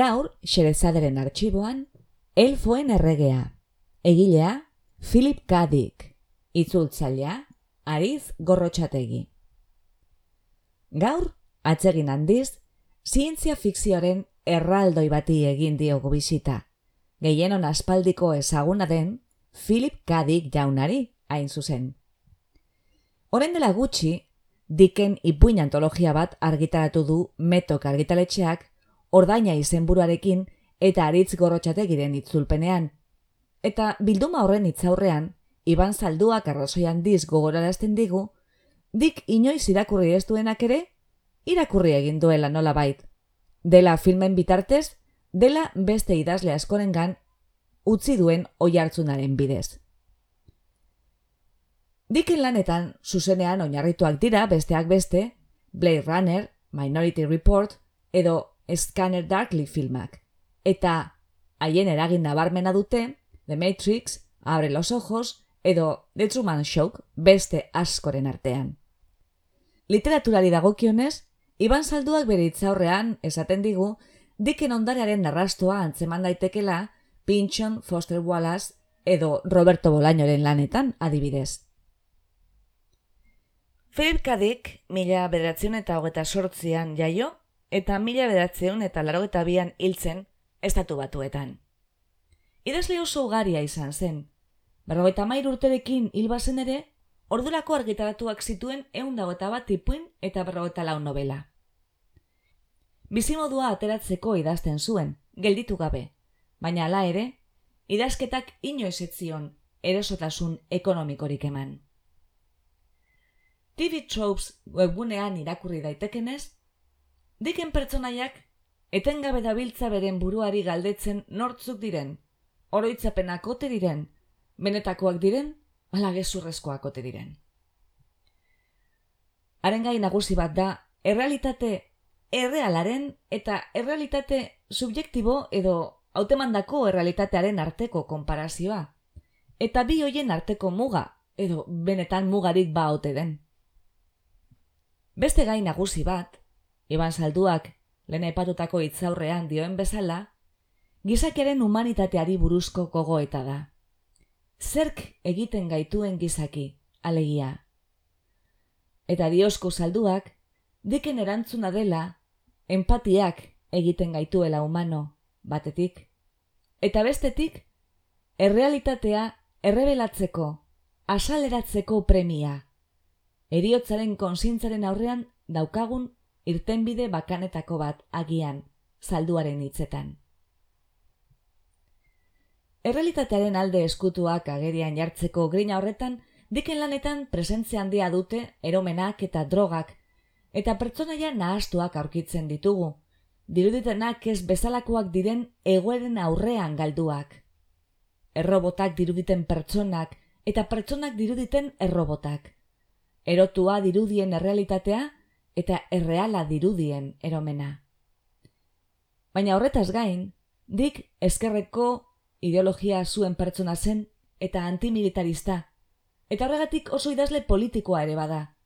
Gaur, Xerezaderen arxiboan, Elfoen erregea. Egilea, Philip K. Dick. Itzultzailea, Ariz Gorrotxategi. Gaur, atsegin handiz, zientzia fikzioaren erraldoi bati egin diogu bisita. Gehienon aspaldiko ezaguna den, Philip K. Dick jaunari, hain zuzen. Horen dela gutxi, Dicken ipuin antologia bat argitaratu du metok argitaletxeak ordaina izenburuarekin eta aritz gorrotxategiren itzulpenean. Eta bilduma horren itzaurrean, Iban Zalduak arrazoian diz gogorarazten digu, dik inoiz irakurri ez duenak ere, irakurri egin duela nola bait. Dela filmen bitartez, dela beste idazle askorengan utzi duen oi hartzunaren bidez. Diken lanetan, zuzenean oinarrituak dira besteak beste, Blade Runner, Minority Report, edo Scanner Darkly filmak. Eta haien eragin nabarmena dute, The Matrix, Abre los Ojos, edo The Truman Show beste askoren artean. Literaturari dagokionez, Iban Salduak bere itzaurrean esaten digu, diken ondarearen narrastoa antzeman daitekela Pinchon, Foster Wallace edo Roberto Bolañoren lanetan adibidez. Philip K. Dick, mila bederatzen eta hogeta sortzian jaio, eta mila bedatzeun eta laro eta bian hiltzen estatu batuetan. Idazle oso ugaria izan zen, berrogeita mair urterekin hilbazen ere, ordurako argitaratuak zituen eun dago eta bat tipuin eta berrogeita lau novela. Bizimodua ateratzeko idazten zuen, gelditu gabe, baina ala ere, idazketak inoiz etzion erosotasun ekonomikorik eman. TV Tropes webgunean irakurri daitekenez, Diken pertsonaiak etengabe dabiltza beren buruari galdetzen nortzuk diren, oroitzapenak ote diren, benetakoak diren, ala gezurrezkoak ote diren. Haren gai nagusi bat da, errealitate errealaren eta errealitate subjektibo edo autemandako errealitatearen arteko konparazioa, eta bi hoien arteko muga edo benetan mugarik ba ote den. Beste gai nagusi bat, Iban salduak, lehen epatutako itzaurrean dioen bezala, gizakeren humanitateari buruzko gogoeta da. Zerk egiten gaituen gizaki, alegia. Eta diosku salduak, diken erantzuna dela, empatiak egiten gaituela humano, batetik. Eta bestetik, errealitatea errebelatzeko, asaleratzeko premia. Eriotzaren konsintzaren aurrean daukagun irtenbide bakanetako bat agian, salduaren hitzetan. Errealitatearen alde eskutuak agerian jartzeko grina horretan, diken lanetan presentzia handia dute eromenak eta drogak, eta pertsonaia nahastuak aurkitzen ditugu, diruditenak ez bezalakoak diren egoeren aurrean galduak. Errobotak diruditen pertsonak eta pertsonak diruditen errobotak. Erotua dirudien errealitatea eta erreala dirudien eromena. Baina horretaz gain, dik eskerreko ideologia zuen pertsona zen eta antimilitarista, eta horregatik oso idazle politikoa ere bada.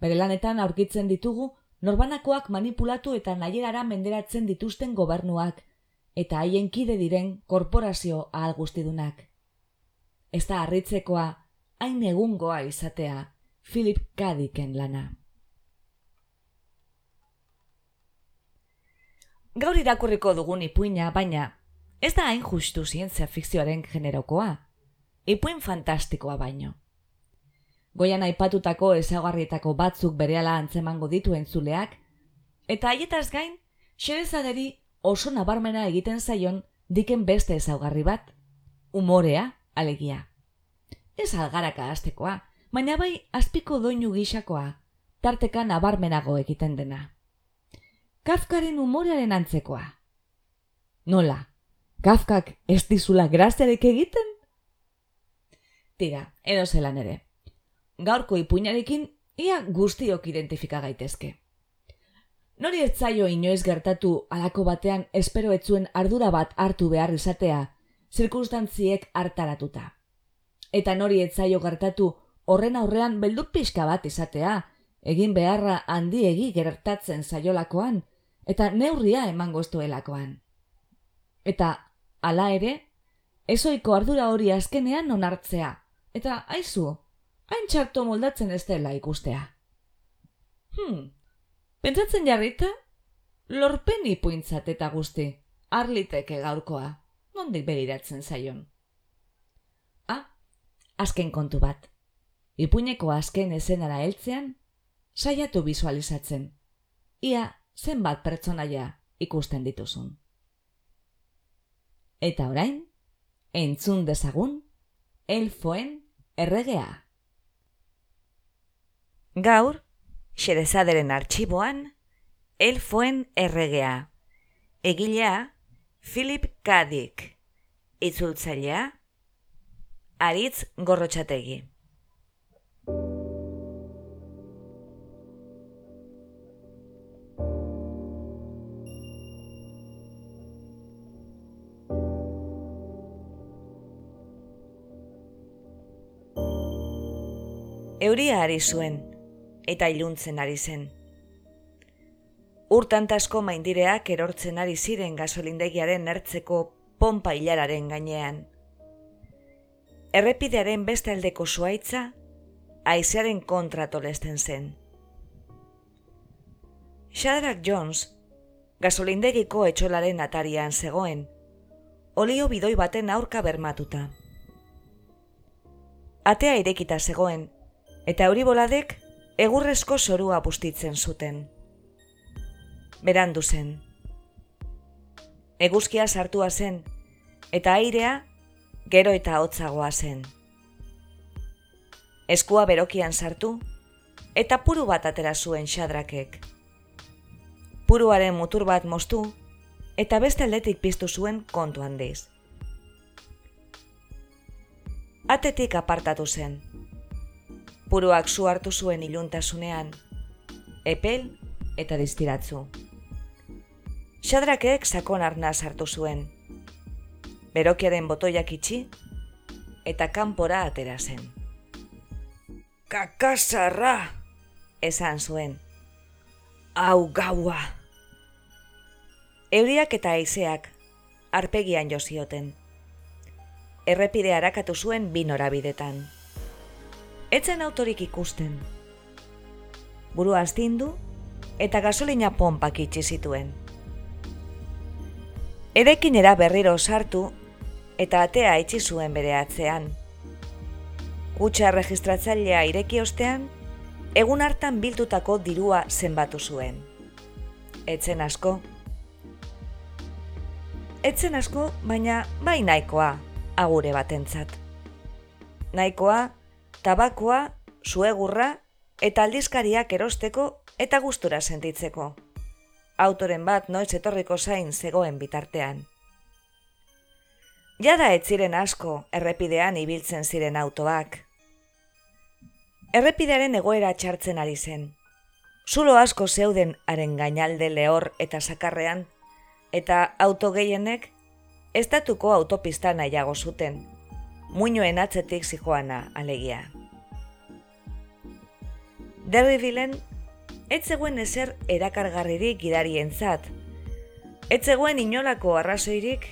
Bere lanetan aurkitzen ditugu norbanakoak manipulatu eta nahierara menderatzen dituzten gobernuak, eta haien kide diren korporazio ahal guztidunak. Ez da harritzekoa, hain egungoa izatea, Philip Kadiken lana. Gaur irakurriko dugun ipuina, baina ez da hain justu zientzia fikzioaren generokoa. Ipuin fantastikoa baino. Goian aipatutako ezagarrietako batzuk berehala antzemango dituen zuleak, eta haietaz gain, xerezaderi oso nabarmena egiten zaion diken beste ezaugarri bat, umorea, alegia. Ez algaraka astekoa, baina bai azpiko doinu gisakoa, tarteka nabarmenago egiten dena. Kafkaren umorearen antzekoa. Nola, Kafkak ez dizula graziarek egiten? Tira, edo zelan ere. Gaurko ipuinarekin, ia guztiok identifika gaitezke. Nori ez zaio inoiz gertatu alako batean espero etzuen ardura bat hartu behar izatea, zirkunstantziek hartaratuta. Eta nori ez zaio gertatu horren aurrean beldur pixka bat izatea, egin beharra handiegi gertatzen zaiolakoan, eta neurria emango estuelakoan. Eta, hala ere, ezoiko ardura hori azkenean onartzea, eta aizu, hain txarto moldatzen ez dela ikustea. Hmm, Pentsatzen jarrita, lorpen ipuintzat eta guzti, arliteke gaurkoa, nondik begiratzen zaion. Ah, azken kontu bat. Ipuineko azken ezenara heltzean, saiatu visualizatzen. Ia, zenbat pertsonaia ikusten dituzun. Eta orain, entzun dezagun, elfoen erregea. Gaur, Xerezaderen artxiboan, elfoen erregea. Egilea, Philip Kadik. Itzultzailea, Aritz Gorrotxategi. Euria ari zuen, eta iluntzen ari zen. Urtantasko maindireak erortzen ari ziren gasolindegiaren ertzeko pompa hilararen gainean. Errepidearen beste aldeko zuaitza, aizearen kontra tolesten zen. Shadrack Jones, gasolindegiko etxolaren atarian zegoen, olio bidoi baten aurka bermatuta. Atea irekita zegoen, eta euriboladek egurrezko zorua bustitzen zuten. Berandu zen. Eguzkia sartua zen, eta airea gero eta hotzagoa zen. Eskua berokian sartu, eta puru bat atera zuen xadrakek. Puruaren mutur bat moztu, eta beste aldetik piztu zuen kontu handiz. Atetik apartatu zen, Puruak zu hartu zuen iluntasunean, epel eta diztiratzu. Xadrakek sakon arna sartu zuen. Berokiaren botoiak itxi eta kanpora atera zen. Kakasarra! esan zuen. Hau gaua! Euriak eta aizeak arpegian jozioten. Errepide harakatu zuen binorabidetan etzen autorik ikusten. Buru astindu eta gasolina pompak itxi zituen. Erekinera berriro sartu eta atea itxi zuen bere atzean. Kutsa registratzailea ireki ostean, egun hartan biltutako dirua zenbatu zuen. Etzen asko. Etzen asko, baina bai nahikoa, agure batentzat. Nahikoa, tabakoa, zuegurra eta aldizkariak erosteko eta gustura sentitzeko. Autoren bat noiz etorriko zain zegoen bitartean. Jada ez ziren asko errepidean ibiltzen ziren autoak. Errepidearen egoera txartzen ari zen. Zulo asko zeuden haren gainalde lehor eta sakarrean, eta auto gehienek estatuko autopista nahiago zuten, muinoen atzetik zijoana alegia. Derribilen, ez zegoen ezer erakargarririk gidarien zat, ez zegoen inolako arrazoirik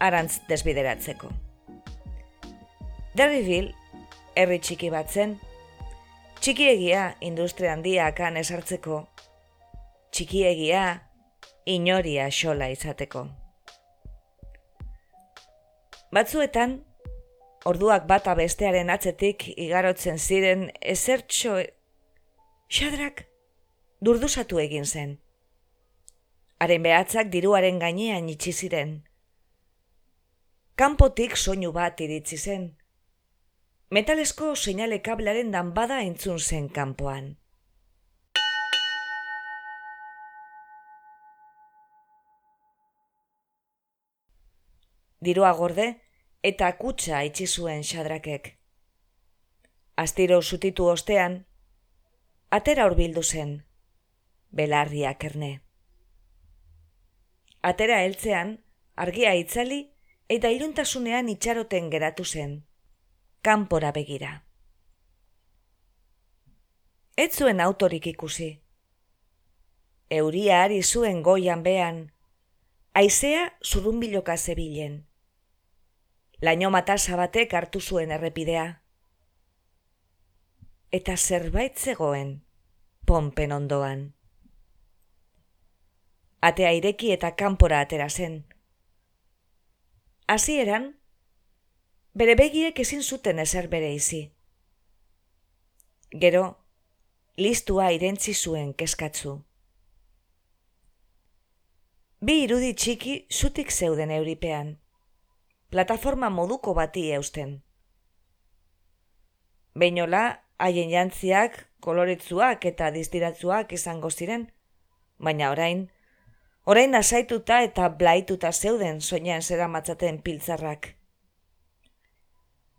arantz desbideratzeko. Derribil, herri txiki bat zen, txikiegia industria handiakan esartzeko, txikiegia inoria xola izateko. Batzuetan, orduak bata bestearen atzetik igarotzen ziren ezertxo... Xadrak durduzatu egin zen, Haren behatzak diruaren gainean itxi ziren. Kanpotik soinu bat iritsi zen. Metalesko seinale kablaren danbada entzun zen kanpoan. Dirua gorde eta kutsa itxi zuen xadrakek. Astiro zutitu ostean, atera hurbildu zen, belarriak erne. Atera heltzean, argia itzali eta iruntasunean itxaroten geratu zen, kanpora begira. Ez zuen autorik ikusi. Euria ari zuen goian bean, aizea zurunbiloka zebilen. Laino matasa batek hartu zuen errepidea. Eta zerbait zegoen, pompen ondoan atea ireki eta kanpora atera zen. Hasieran, bere begiek ezin zuten ezer bere izi. Gero, listua irentzi zuen keskatzu. Bi irudi txiki zutik zeuden euripean, plataforma moduko bati eusten. Beinola, haien jantziak, koloretzuak eta diztiratzuak izango ziren, baina orain, orain asaituta eta blaituta zeuden soinean zera matzaten piltzarrak.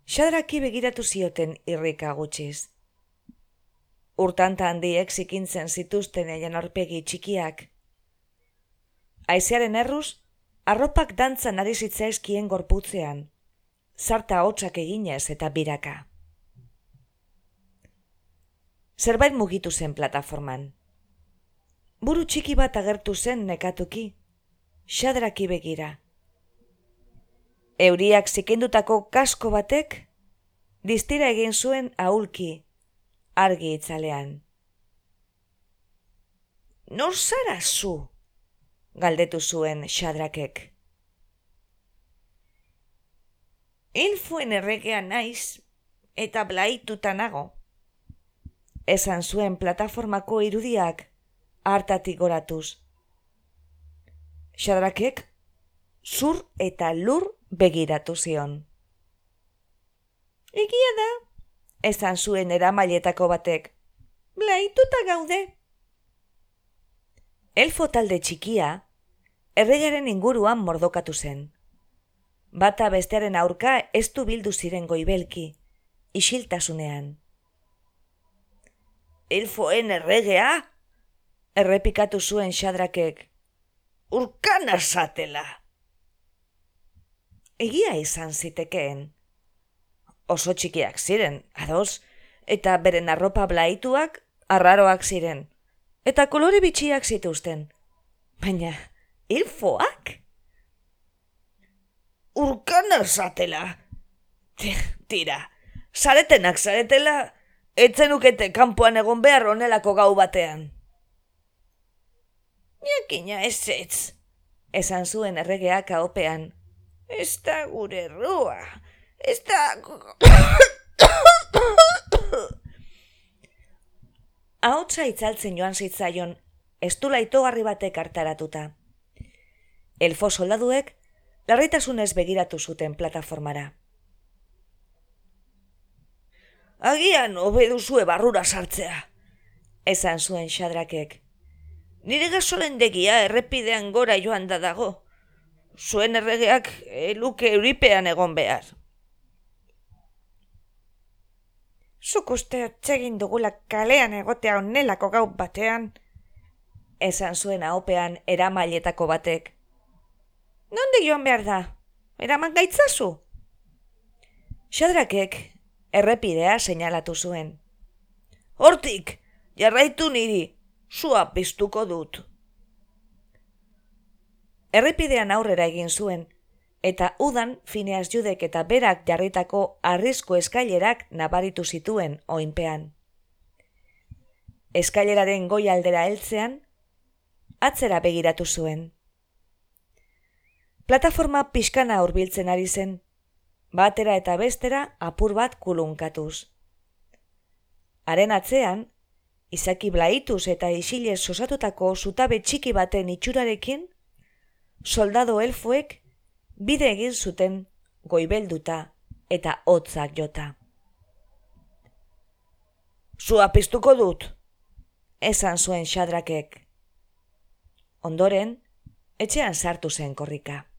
Xadraki begiratu zioten irrika gutxiz. Urtanta handiek zikintzen zituzten eian orpegi txikiak. Aizearen erruz, arropak dantzan ari zitzaizkien gorputzean, zarta hotxak eginez eta biraka. Zerbait mugitu zen plataforman buru txiki bat agertu zen nekatuki, xadraki begira. Euriak zikendutako kasko batek, distira egin zuen aulki, argi itzalean. Nor zara zu? Galdetu zuen xadrakek. Infoen erregean naiz, eta blaituta nago. Esan zuen plataformako irudiak, hartatik goratuz. Xadrakek, zur eta lur begiratu zion. Egia da, esan zuen eramailetako batek, blaituta gaude. Elfo talde txikia, erregaren inguruan mordokatu zen. Bata bestearen aurka ez du bildu ziren goibelki, isiltasunean. Elfoen erregea, errepikatu zuen xadrakek. Urkan azatela! Egia izan zitekeen. Oso txikiak ziren, ados, eta beren arropa blaituak arraroak ziren, eta kolore bitxiak zituzten. Baina, ilfoak? Urkan azatela! Tira, zaretenak zaretela, etzenukete kanpoan egon behar onelako gau batean. Jakina ez ez, esan zuen erregeak haopean. Ez da gure rua, ez da... Ahotsa itzaltzen joan zitzaion, ez du laitogarri batek hartaratuta. Elfo soldaduek, larritasunez begiratu zuten plataformara. Agian, obeduzue barrura sartzea, esan zuen xadrakek. Nire gasolendegia errepidean gora joan da dago. Zuen erregeak eluke euripean egon behar. Zuk uste atsegin dugula kalean egotea onelako gau batean, esan zuen haopean eramailetako batek. Nonde joan behar da? Eraman gaitzazu? Xadrakek errepidea seinalatu zuen. Hortik, jarraitu niri, sua piztuko dut. Errepidean aurrera egin zuen, eta udan fineaz judek eta berak jarritako arrizko eskailerak nabaritu zituen oinpean. Eskaileraren goi aldera heltzean, atzera begiratu zuen. Plataforma pixkana hurbiltzen ari zen, batera eta bestera apur bat kulunkatuz. Haren atzean, izaki blaituz eta isile sosatutako zutabe txiki baten itxurarekin, soldado elfuek bide egin zuten goibelduta eta hotzak jota. Zua piztuko dut, esan zuen xadrakek. Ondoren, etxean sartu zen korrika.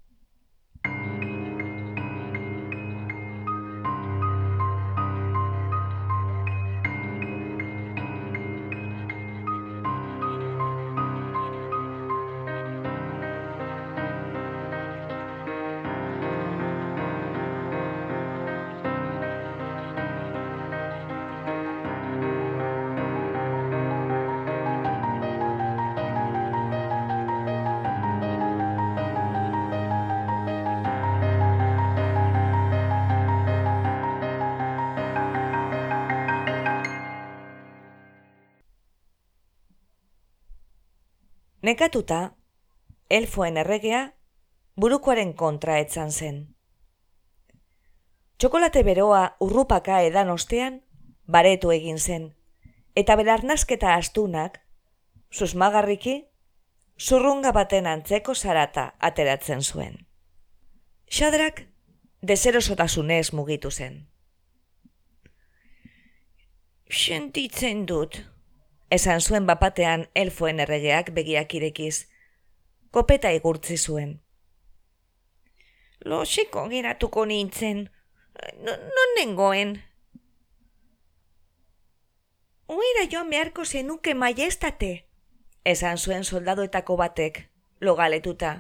Nekatuta, elfoen erregea burukoaren kontra etzan zen. Txokolate beroa urrupaka edan ostean, baretu egin zen, eta belarnazketa astunak, susmagarriki, zurrunga baten antzeko zarata ateratzen zuen. Xadrak, dezerosotasunez mugitu zen. Sentitzen dut, esan zuen bapatean elfoen erregeak begiak irekiz. Kopeta igurtzi zuen. Loseko geratuko nintzen, non nengoen? Uera joan beharko zenuke maiestate, esan zuen soldadoetako batek, logaletuta.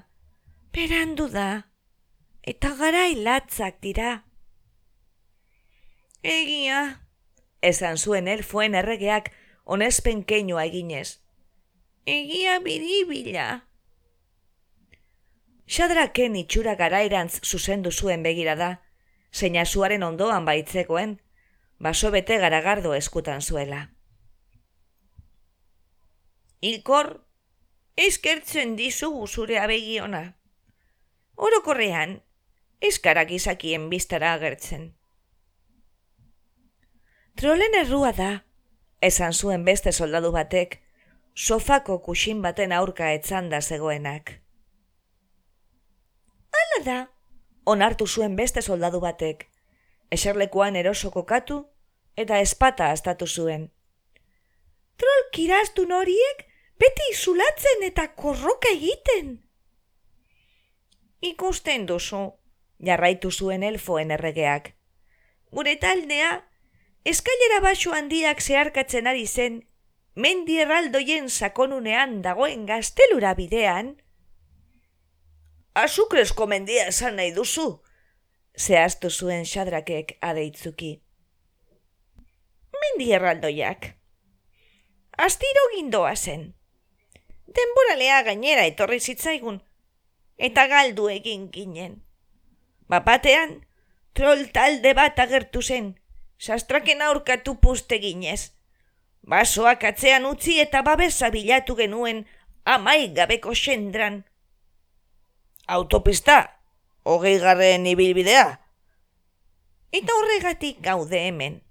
Perandu da, eta gara hilatzak dira. Egia, esan zuen elfoen erregeak, onespen keinoa eginez. Egia biribila. Xadraken itxura garairantz zuzendu zuen begira da, zeina zuaren ondoan baitzekoen, baso bete garagardo eskutan zuela. Ilkor, eskertzen dizu zure abegiona. Orokorrean, eskarak izakien biztara agertzen. Trolen errua da, esan zuen beste soldadu batek, sofako kusin baten aurka etzanda zegoenak. Hala da, onartu zuen beste soldadu batek, eserlekuan eroso kokatu eta espata astatu zuen. Trol kiraztu noriek beti izulatzen eta korroka egiten. Ikusten duzu, jarraitu zuen elfoen erregeak. Gure taldea Eskailera baso handiak zeharkatzen ari zen, mendi erraldoien sakonunean dagoen gaztelura bidean. Azukresko mendia esan nahi duzu, zehaztu zuen xadrakek adeitzuki. Mendi erraldoiak. Astiro gindoa zen. Denboralea gainera etorri zitzaigun, eta galdu egin ginen. Bapatean, troll talde bat agertu zen, sastraken aurkatu puste ginez. Basoak atzean utzi eta babesa bilatu genuen amai gabeko sendran. Autopista, hogei garren ibilbidea. Eta horregatik gaude hemen.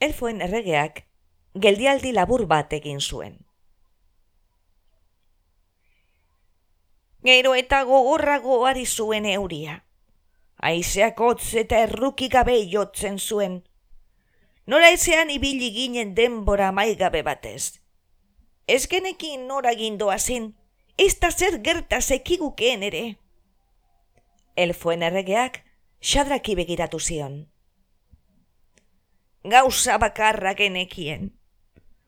Elfoen erregeak geldialdi labur bat egin zuen. Gero eta gogorrago ari zuen euria aizeak hotz eta erruki gabe jotzen zuen. Nora ezean ibili ginen denbora maigabe batez. Ez genekin nora gindoa zen, ez da zer gerta zekigukeen ere. Elfoen erregeak xadraki begiratu zion. Gauza bakarra genekien.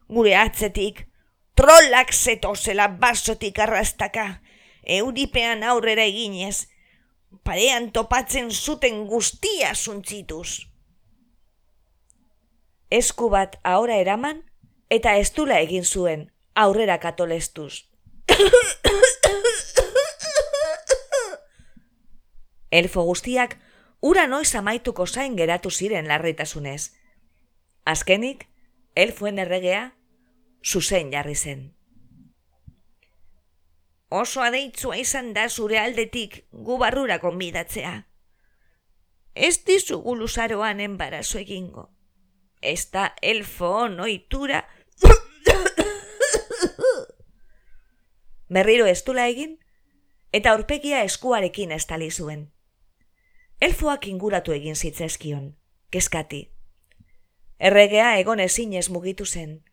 Gure atzetik, trollak zetozela basotik arrastaka, euripean aurrera eginez, parean topatzen zuten guztia zuntzituz. Esku bat ahora eraman eta estula egin zuen aurrera katolestuz. Elfo guztiak ura noiz amaituko zain geratu ziren larritasunez. Azkenik, elfoen erregea, zuzen jarri zen oso adeitzua izan da zure aldetik gu barrura konbidatzea. Ez dizu guluzaroan enbarazo egingo. ez da elfo noitura. Berriro estula egin, eta aurpegia eskuarekin estali zuen. Elfoak inguratu egin zitzezkion, keskati. Erregea egon ezin ez mugitu zen.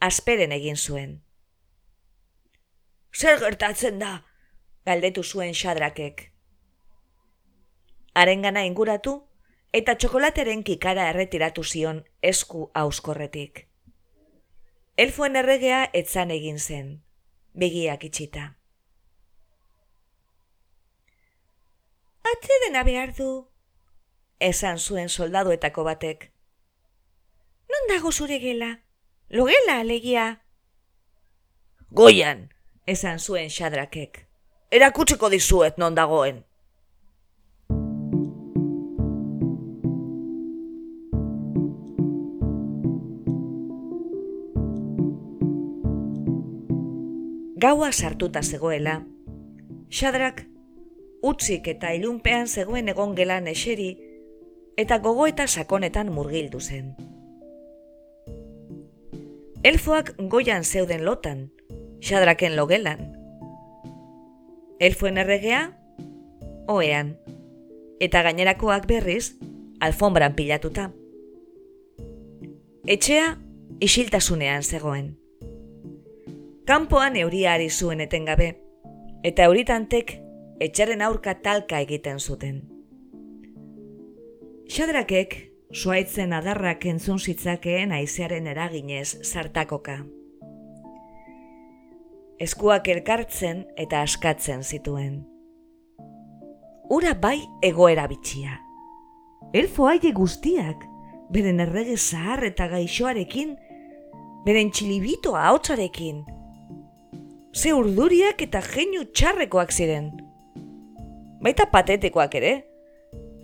Asperen egin zuen. Zer gertatzen da? Galdetu zuen xadrakek. Arengana inguratu, eta txokolateren kikara erretiratu zion esku auskorretik. Elfoen erregea etzan egin zen, begiak itxita. Atze dena behar du, esan zuen soldaduetako batek. Non dago zure gela? Logela, alegia. Goian, esan zuen xadrakek. Erakutsiko dizuet non dagoen. gaua sartuta zegoela, xadrak utzik eta ilunpean zegoen egon gelan eseri eta gogo eta sakonetan murgildu zen. Elfoak goian zeuden lotan, xadraken logelan. Elfoen erregea, oean, eta gainerakoak berriz, alfombran pilatuta. Etxea, isiltasunean zegoen. Kanpoan euria zuen etengabe, eta euritantek etxaren aurka talka egiten zuten. Xadrakek, suaitzen adarrak entzun zitzakeen aizearen eraginez sartakoka. Eskuak elkartzen eta askatzen zituen. Ura bai egoera bitxia. Elfo aile guztiak, beren errege zahar eta gaixoarekin, beren txilibitoa haotzarekin, ze urduriak eta geinu txarrekoak ziren. Baita patetikoak ere,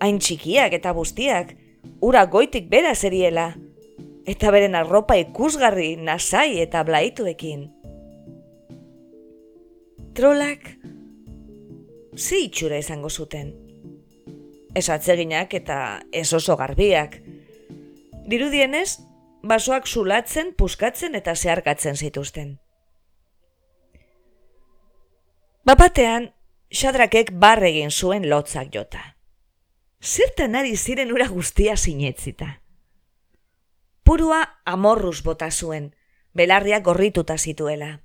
hain txikiak eta bustiak, ura goitik bera zeriela, eta beren arropa ikusgarri, nasai eta blaituekin. Trolak, ze itxura izango zuten. Ez atzeginak eta ez oso garbiak. Dirudienez, basoak zulatzen, puskatzen eta zeharkatzen zituzten. Bapatean, xadrakek barre egin zuen lotzak jota. Zertan ari ziren ura guztia sinetzita. Purua amorruz bota zuen, belarria gorrituta zituela.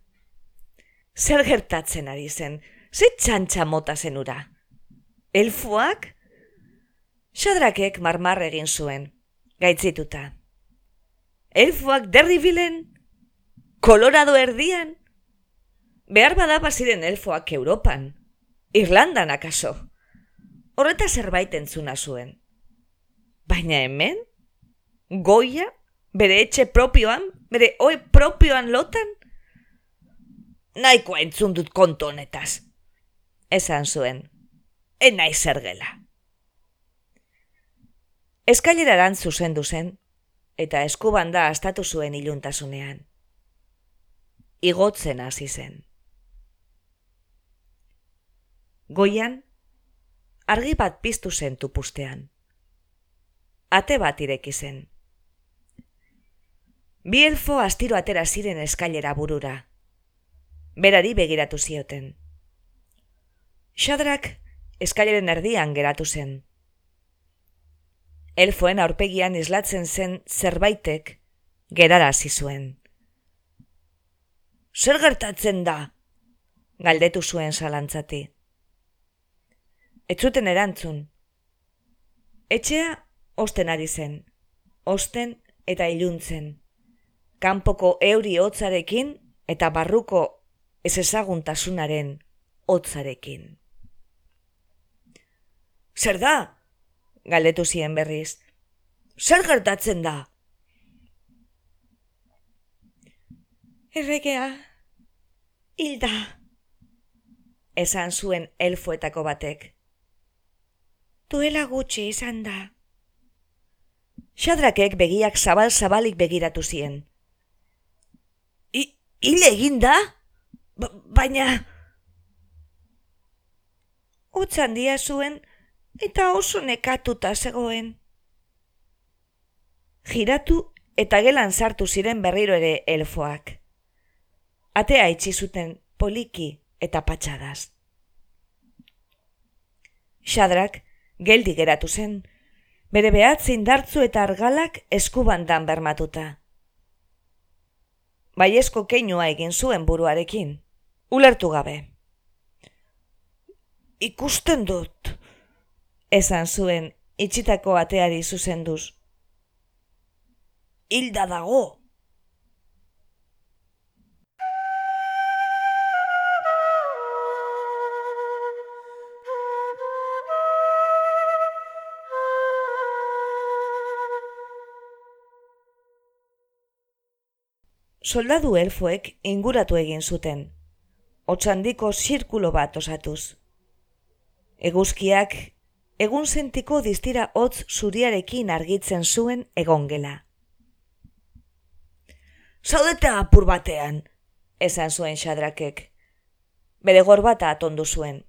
Zer gertatzen ari zen, ze txantxa mota zen ura. Elfuak? Xadrakek marmar egin zuen, gaitzituta. Elfuak derribilen? Kolorado erdian? Behar bada baziren elfoak Europan. Irlandan akaso. Horreta zerbait entzuna zuen. Baina hemen? Goia? Bere etxe propioan? Bere oe propioan lotan? Naiko entzun dut kontu honetaz. Esan zuen. Enai zergela. Eskaileraran zuzendu zen, eta eskubanda astatu zuen iluntasunean. Igotzen hasi zen. Goian, argi bat piztu zen tupustean. Ate bat ireki zen. Bi elfo astiro atera ziren eskailera burura. Berari begiratu zioten. Xadrak eskaileren erdian geratu zen. Elfoen aurpegian islatzen zen zerbaitek gerara zuen. Zer gertatzen da? Galdetu zuen zalantzati. Ez zuten erantzun. Etxea osten ari zen, osten eta iluntzen. Kanpoko euri hotzarekin eta barruko ez ezaguntasunaren hotzarekin. Zer da? Galdetu zien berriz. Zer gertatzen da? Erregea, hilda, esan zuen elfoetako batek duela gutxi izan da. Xadrakek begiak zabal-zabalik begiratu zien. I, hile egin da? Baina... Utzan dia zuen eta oso nekatuta zegoen. giratu eta gelan sartu ziren berriro ere elfoak. Atea itxi zuten poliki eta patxadaz. Xadrak geldi geratu zen, bere behatzen dartzu eta argalak eskubandan bermatuta. Baiezko keinua egin zuen buruarekin, ulertu gabe. Ikusten dut, esan zuen itxitako ateari zuzenduz. Hilda dago! Soldadu elfoek inguratu egin zuten, otxandiko zirkulo bat osatuz. Eguzkiak egun sentiko distira hotz zuriarekin argitzen zuen egongela. Zaudete apur batean, esan zuen xadrakek. Bere gorbata atondu zuen.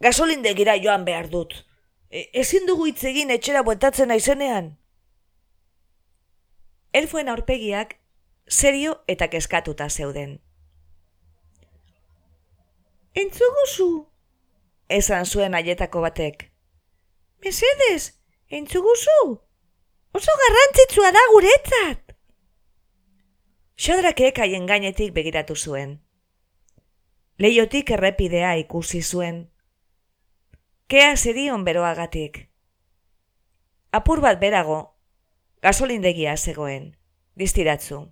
Gasolindegira joan behar dut. E, ezin dugu hitz egin etxera bueltatzen naizenean. Elfoen aurpegiak serio eta keskatuta zeuden. Entzuguzu, esan zuen aietako batek. Mesedez, entzuguzu, oso garrantzitsua da guretzat. Xodrakek haien gainetik begiratu zuen. Leiotik errepidea ikusi zuen. Kea zerion beroagatik. Apur bat berago, gasolindegia zegoen, distiratzu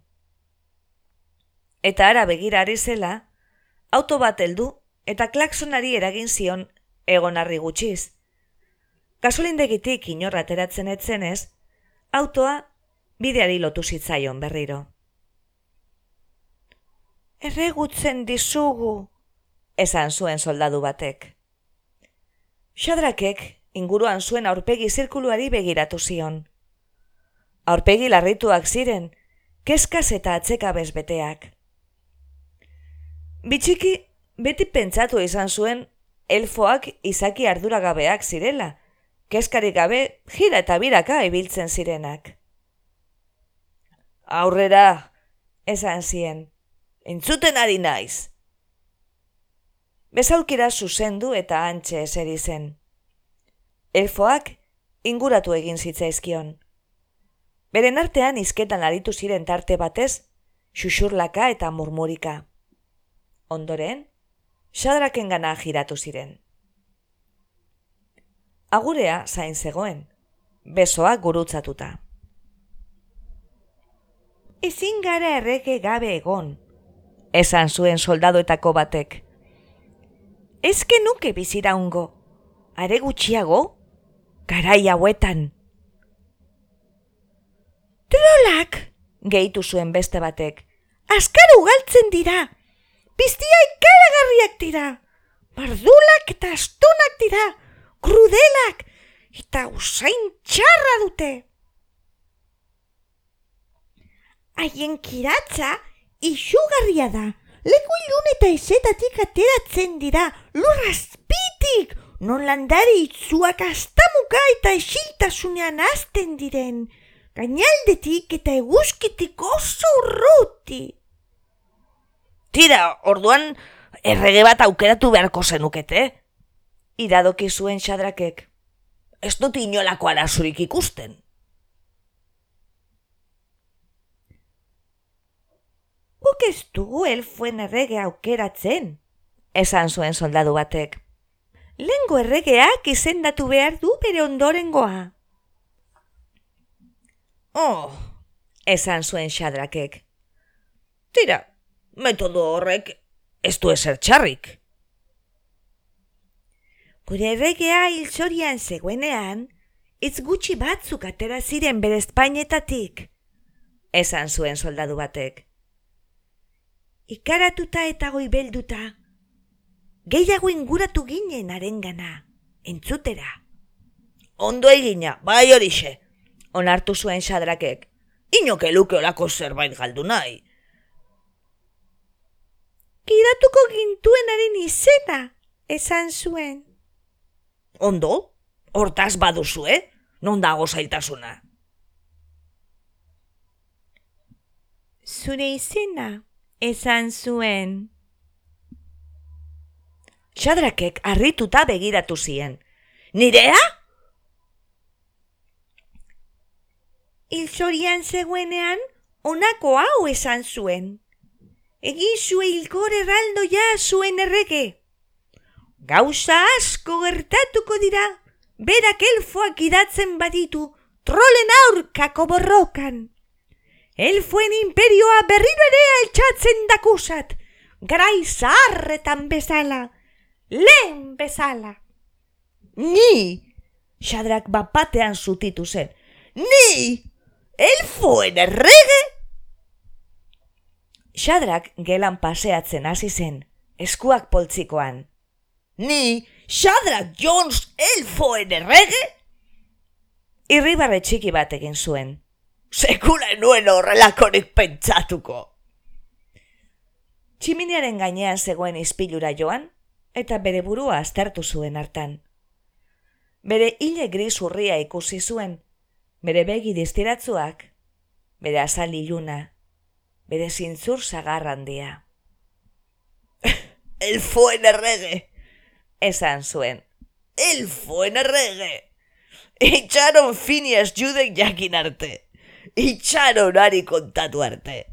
eta ara begira ari zela, auto bat heldu eta klaksonari eragin zion egonarri gutxiz. Gasolindegitik inorra ateratzen etzenez, autoa bideari lotu zitzaion berriro. Erregutzen dizugu, esan zuen soldadu batek. Xadrakek inguruan zuen aurpegi zirkuluari begiratu zion. Aurpegi larrituak ziren, keskaz eta atzeka bezbeteak. Bitxiki beti pentsatu izan zuen elfoak izaki arduragabeak zirela, keskarik gabe jira eta biraka ibiltzen zirenak. Aurrera, esan zien, entzuten ari naiz. Bezaukira zuzendu eta antxe eseri zen. Elfoak inguratu egin zitzaizkion. Beren artean izketan aritu ziren tarte batez, xuxurlaka eta murmurika. Ondoren, xadraken gana giratu ziren. Agurea zain zegoen, besoa gurutzatuta. Ezin gara errege gabe egon, esan zuen soldadoetako batek. Ezke nuke bizira ungo, are gutxiago, garai hauetan. Trolak, gehitu zuen beste batek, azkar ugaltzen dira, Piztia ikaragarriak dira. Bardulak eta astunak dira. Krudelak eta usain txarra dute. Haien kiratza isugarria da. Leku ilun eta izetatik ateratzen dira. Lurrazpitik. Non landari itzuak astamuka eta isiltasunean azten diren. Gainaldetik eta eguzkitik oso urruti. Tira, orduan errege bat aukeratu beharko zenukete. Iradoki zuen xadrakek. Ez dut inolako arazurik ikusten. Guk ez dugu elfuen errege aukeratzen, esan zuen soldadu batek. Lengo erregeak izendatu behar du bere ondorengoa. Oh, esan zuen xadrakek. Tira, metodo horrek ez du eser txarrik. Gure erregea hilzorian zegoenean, ez gutxi batzuk atera ziren bere espainetatik, esan zuen soldadu batek. Ikaratuta eta goi belduta, gehiago inguratu ginen arengana, entzutera. Ondo egina, bai horixe, onartu zuen xadrakek. Inoke luke olako zerbait galdu nahi kiratuko gintuenaren izena, esan zuen. Ondo, hortaz baduzue, non dago zailtasuna. zure izena, esan zuen. Xadrakek harrituta begiratu zien. Nirea? Ilzorian zegoenean, onako hau esan zuen. Egin zue ilgor erraldoia zuen errege. Gauza asko gertatuko dira, berak elfoak idatzen baditu, trolen aurkako borrokan. Elfoen imperioa berriro ere altxatzen dakusat, garai zaharretan bezala, lehen bezala. Ni! Xadrak bapatean zutitu zen. Ni! Elfoen errege! Xadrak gelan paseatzen hasi zen, eskuak poltzikoan. Ni, Xadrak Jones elfoen errege? Irribarre txiki bat egin zuen. Sekula nuen horrelakorik pentsatuko. Tximiniaren gainean zegoen izpilura joan, eta bere burua aztertu zuen hartan. Bere hile gris urria ikusi zuen, bere begi distiratzuak, bere azal iluna, bere zintzur zagarrandia. Elfoen errege, esan zuen. Elfoen errege! Itxaron finias judek jakin arte. Itxaron ari kontatu arte.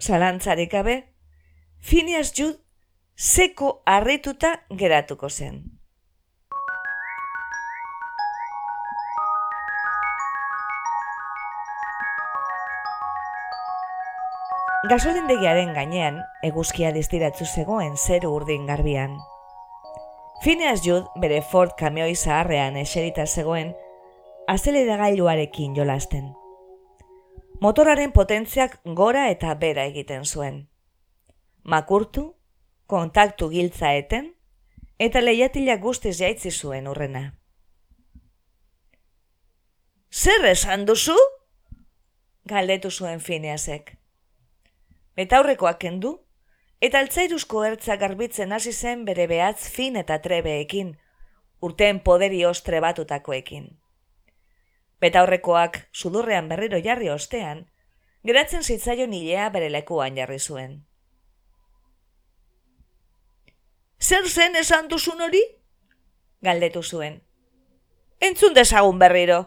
Zalantzarik gabe, Finias Jud seko harrituta geratuko zen. Gasolindegiaren gainean, eguzkia distiratzu zegoen zeru urdin garbian. Phineas Jud bere Ford kamioi zaharrean eserita zegoen, azelera gailuarekin jolasten. Motoraren potentziak gora eta bera egiten zuen. Makurtu, kontaktu giltza eten, eta lehiatila guztiz jaitzi zuen urrena. Zer esan duzu? Galdetu zuen Phineasek betaurrekoak kendu, eta altzairuzko ertza garbitzen hasi zen bere behatz fin eta trebeekin, urteen poderi ostre batutakoekin. Betaurrekoak sudurrean berriro jarri ostean, geratzen zitzaion hilea bere lekuan jarri zuen. Zer zen esan duzun hori? Galdetu zuen. Entzun dezagun berriro.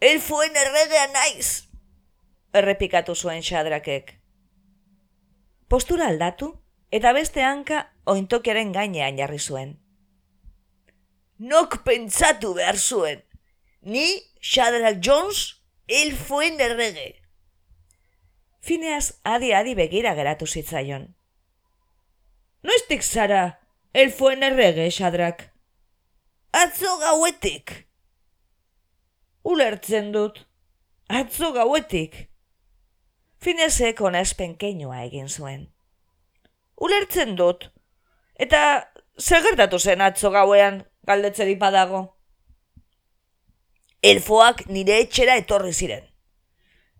Elfuen erregea naiz, errepikatu zuen xadrakek. Postura aldatu, eta beste hanka ointokiaren gainean jarri zuen. Nok pentsatu behar zuen, ni Shadrack Jones elfoen errege. Fineaz adi-adi begira geratu zitzaion. Noiztik zara, elfoen errege, Shadrack? Atzo gauetik. Ulertzen dut. Atzo gauetik. Finesek onespen keinua egin zuen. Ulertzen dut, eta zer gertatu zen atzo gauean galdetzeri padago. Elfoak nire etxera etorri ziren.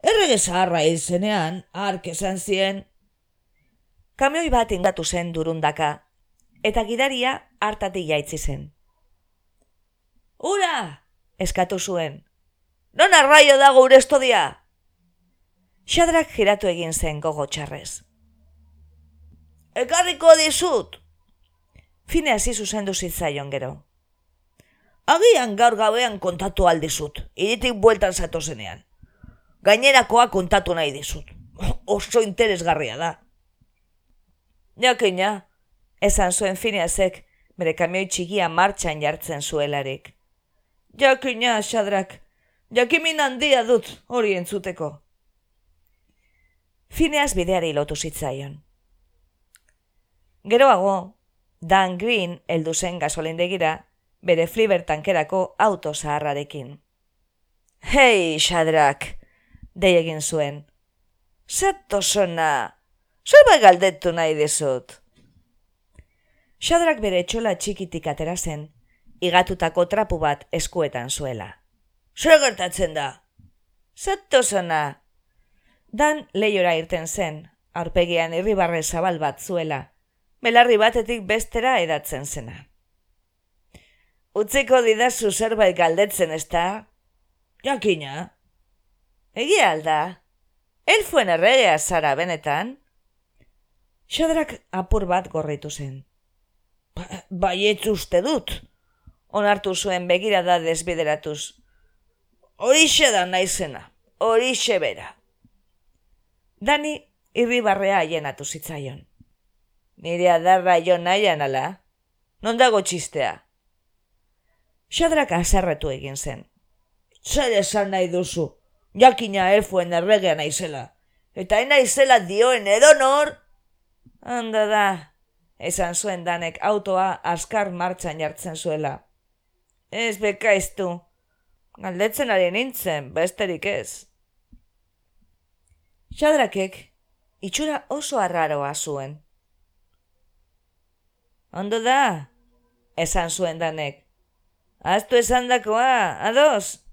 Errege zaharra izenean, ark esan zien. Kamioi bat ingatu zen durundaka, eta gidaria hartatik jaitzi zen. Ura! eskatu zuen. Non arraio dago urestodia? Xadrak giratu egin zen gogo txarrez. Ekarriko dizut! Fine hasi zuzendu zitzaion gero. Agian gaur gabean kontatu aldizut, iritik bueltan zatozenean. Gainerakoa kontatu nahi dizut. Oso interesgarria da. Jakina, esan zuen fineazek, bere kamioi txigia martxan jartzen zuelarik. Jakina, xadrak, jakimin handia dut hori entzuteko fineaz bideari lotu zitzaion. Geroago, Dan Green heldu zen gasolindegira bere fliber tankerako auto zaharrarekin. Hei, Xadrak, dei egin zuen. Zato zona, bai galdetu nahi dizut. Xadrak bere txola txikitik atera zen, igatutako trapu bat eskuetan zuela. Zer gertatzen da? Zato zona, Dan leiora irten zen, aurpegian irribarre zabal bat zuela, belarri batetik bestera edatzen zena. Utziko didazu zerbait galdetzen ez da? Jakina. Egia alda, elfuen erregea zara benetan? Xadrak apur bat gorritu zen. Ba, baietz uste dut, onartu zuen begirada desbideratuz. Horixe da naizena, horixe bera. Dani irribarrea aienatu zitzaion. Nire adarra jo nahian ala, non dago txistea? Xadrak azerretu egin zen. Zer esan nahi duzu, jakina elfuen erregea naizela. Eta naizela dioen edonor... Handa da, esan zuen danek autoa askar martxan jartzen zuela. Ez bekaiztu, galdetzen ari nintzen, besterik ez. Xadrakek, itxura oso arraroa zuen. Ondo da, esan zuen danek. Aztu esan dakoa, ados?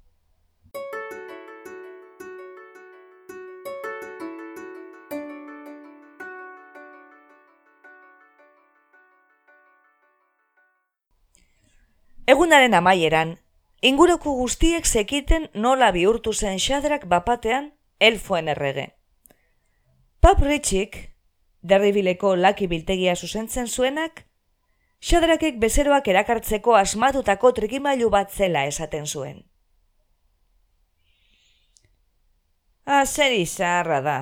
Egunaren amaieran, inguruko guztiek zekiten nola bihurtu zen xadrak bapatean elfoen errege. Pap Ritchik, derribileko laki biltegia zuzentzen zuenak, xadrakek bezeroak erakartzeko asmatutako trikimailu bat zela esaten zuen. Azer izarra da,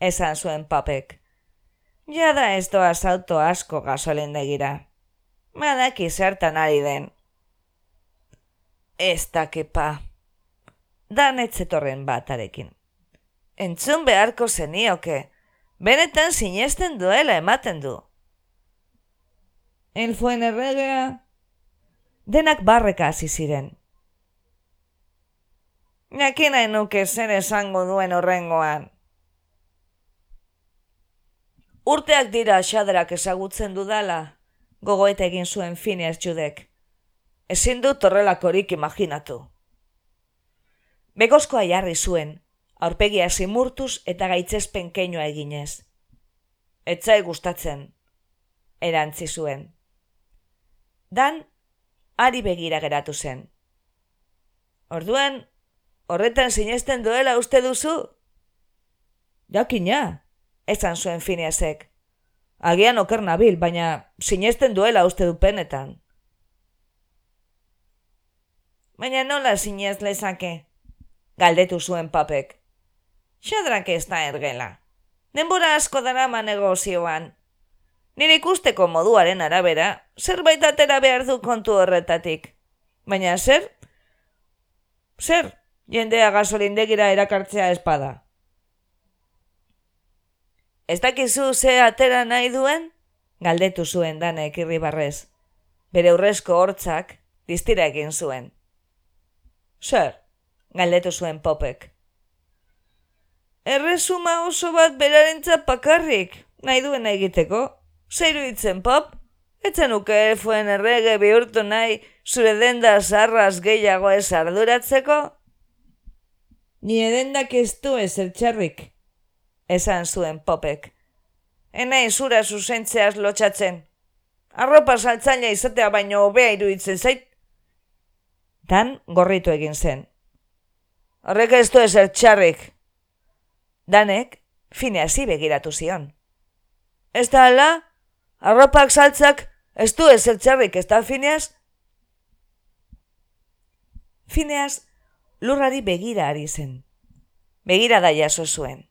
esan zuen papek. Jada ez doaz auto asko gasolen degira badaki zertan ari den. Ez dakepa. Dan etzetorren batarekin. Entzun beharko zenioke, benetan sinesten duela ematen du. Elfoen erregea, denak barreka hasi ziren. Jakina nuke zer esango duen horrengoan. Urteak dira xadrak ezagutzen dudala, gogoeta egin zuen Phineas Judek. Ezin dut horrelakorik imaginatu. Begozkoa jarri zuen, aurpegia simurtuz eta gaitzespen keinua eginez. Etzai gustatzen, erantzi zuen. Dan, ari begira geratu zen. Orduan, horretan sinesten duela uste duzu? Jakina, esan zuen Phineasek. Agian oker nabil, baina sinesten duela uste du penetan. Baina nola sinez lezake? Galdetu zuen papek. Xadrak ez da ergela. Denbora asko dara negozioan. Nire ikusteko moduaren arabera, zerbait atera behar du kontu horretatik. Baina zer? Zer, jendea gasolindegira erakartzea espada. Ez dakizu ze atera nahi duen? Galdetu zuen danek irribarrez. Bere urrezko hortzak distira egin zuen. Zer? Galdetu zuen popek. Erresuma oso bat berarentza pakarrik, nahi duen egiteko. Zeiru itzen pop? Etzen uke elfuen errege bihurtu nahi zure denda zarraz gehiago ez arduratzeko? Ni edendak ez du ez txarrik, esan zuen popek. Enai zura zuzentzeaz lotxatzen. Arropa saltzaina izatea baino hobea iruditzen zait. Dan gorritu egin zen. Horrek ez du ezer txarrik. Danek fineazi begiratu zion. Ez da ala? Arropak saltzak ez du ezer txarrik, ez da fineaz? Fineaz lurrari begira ari zen. Begira da jaso zuen.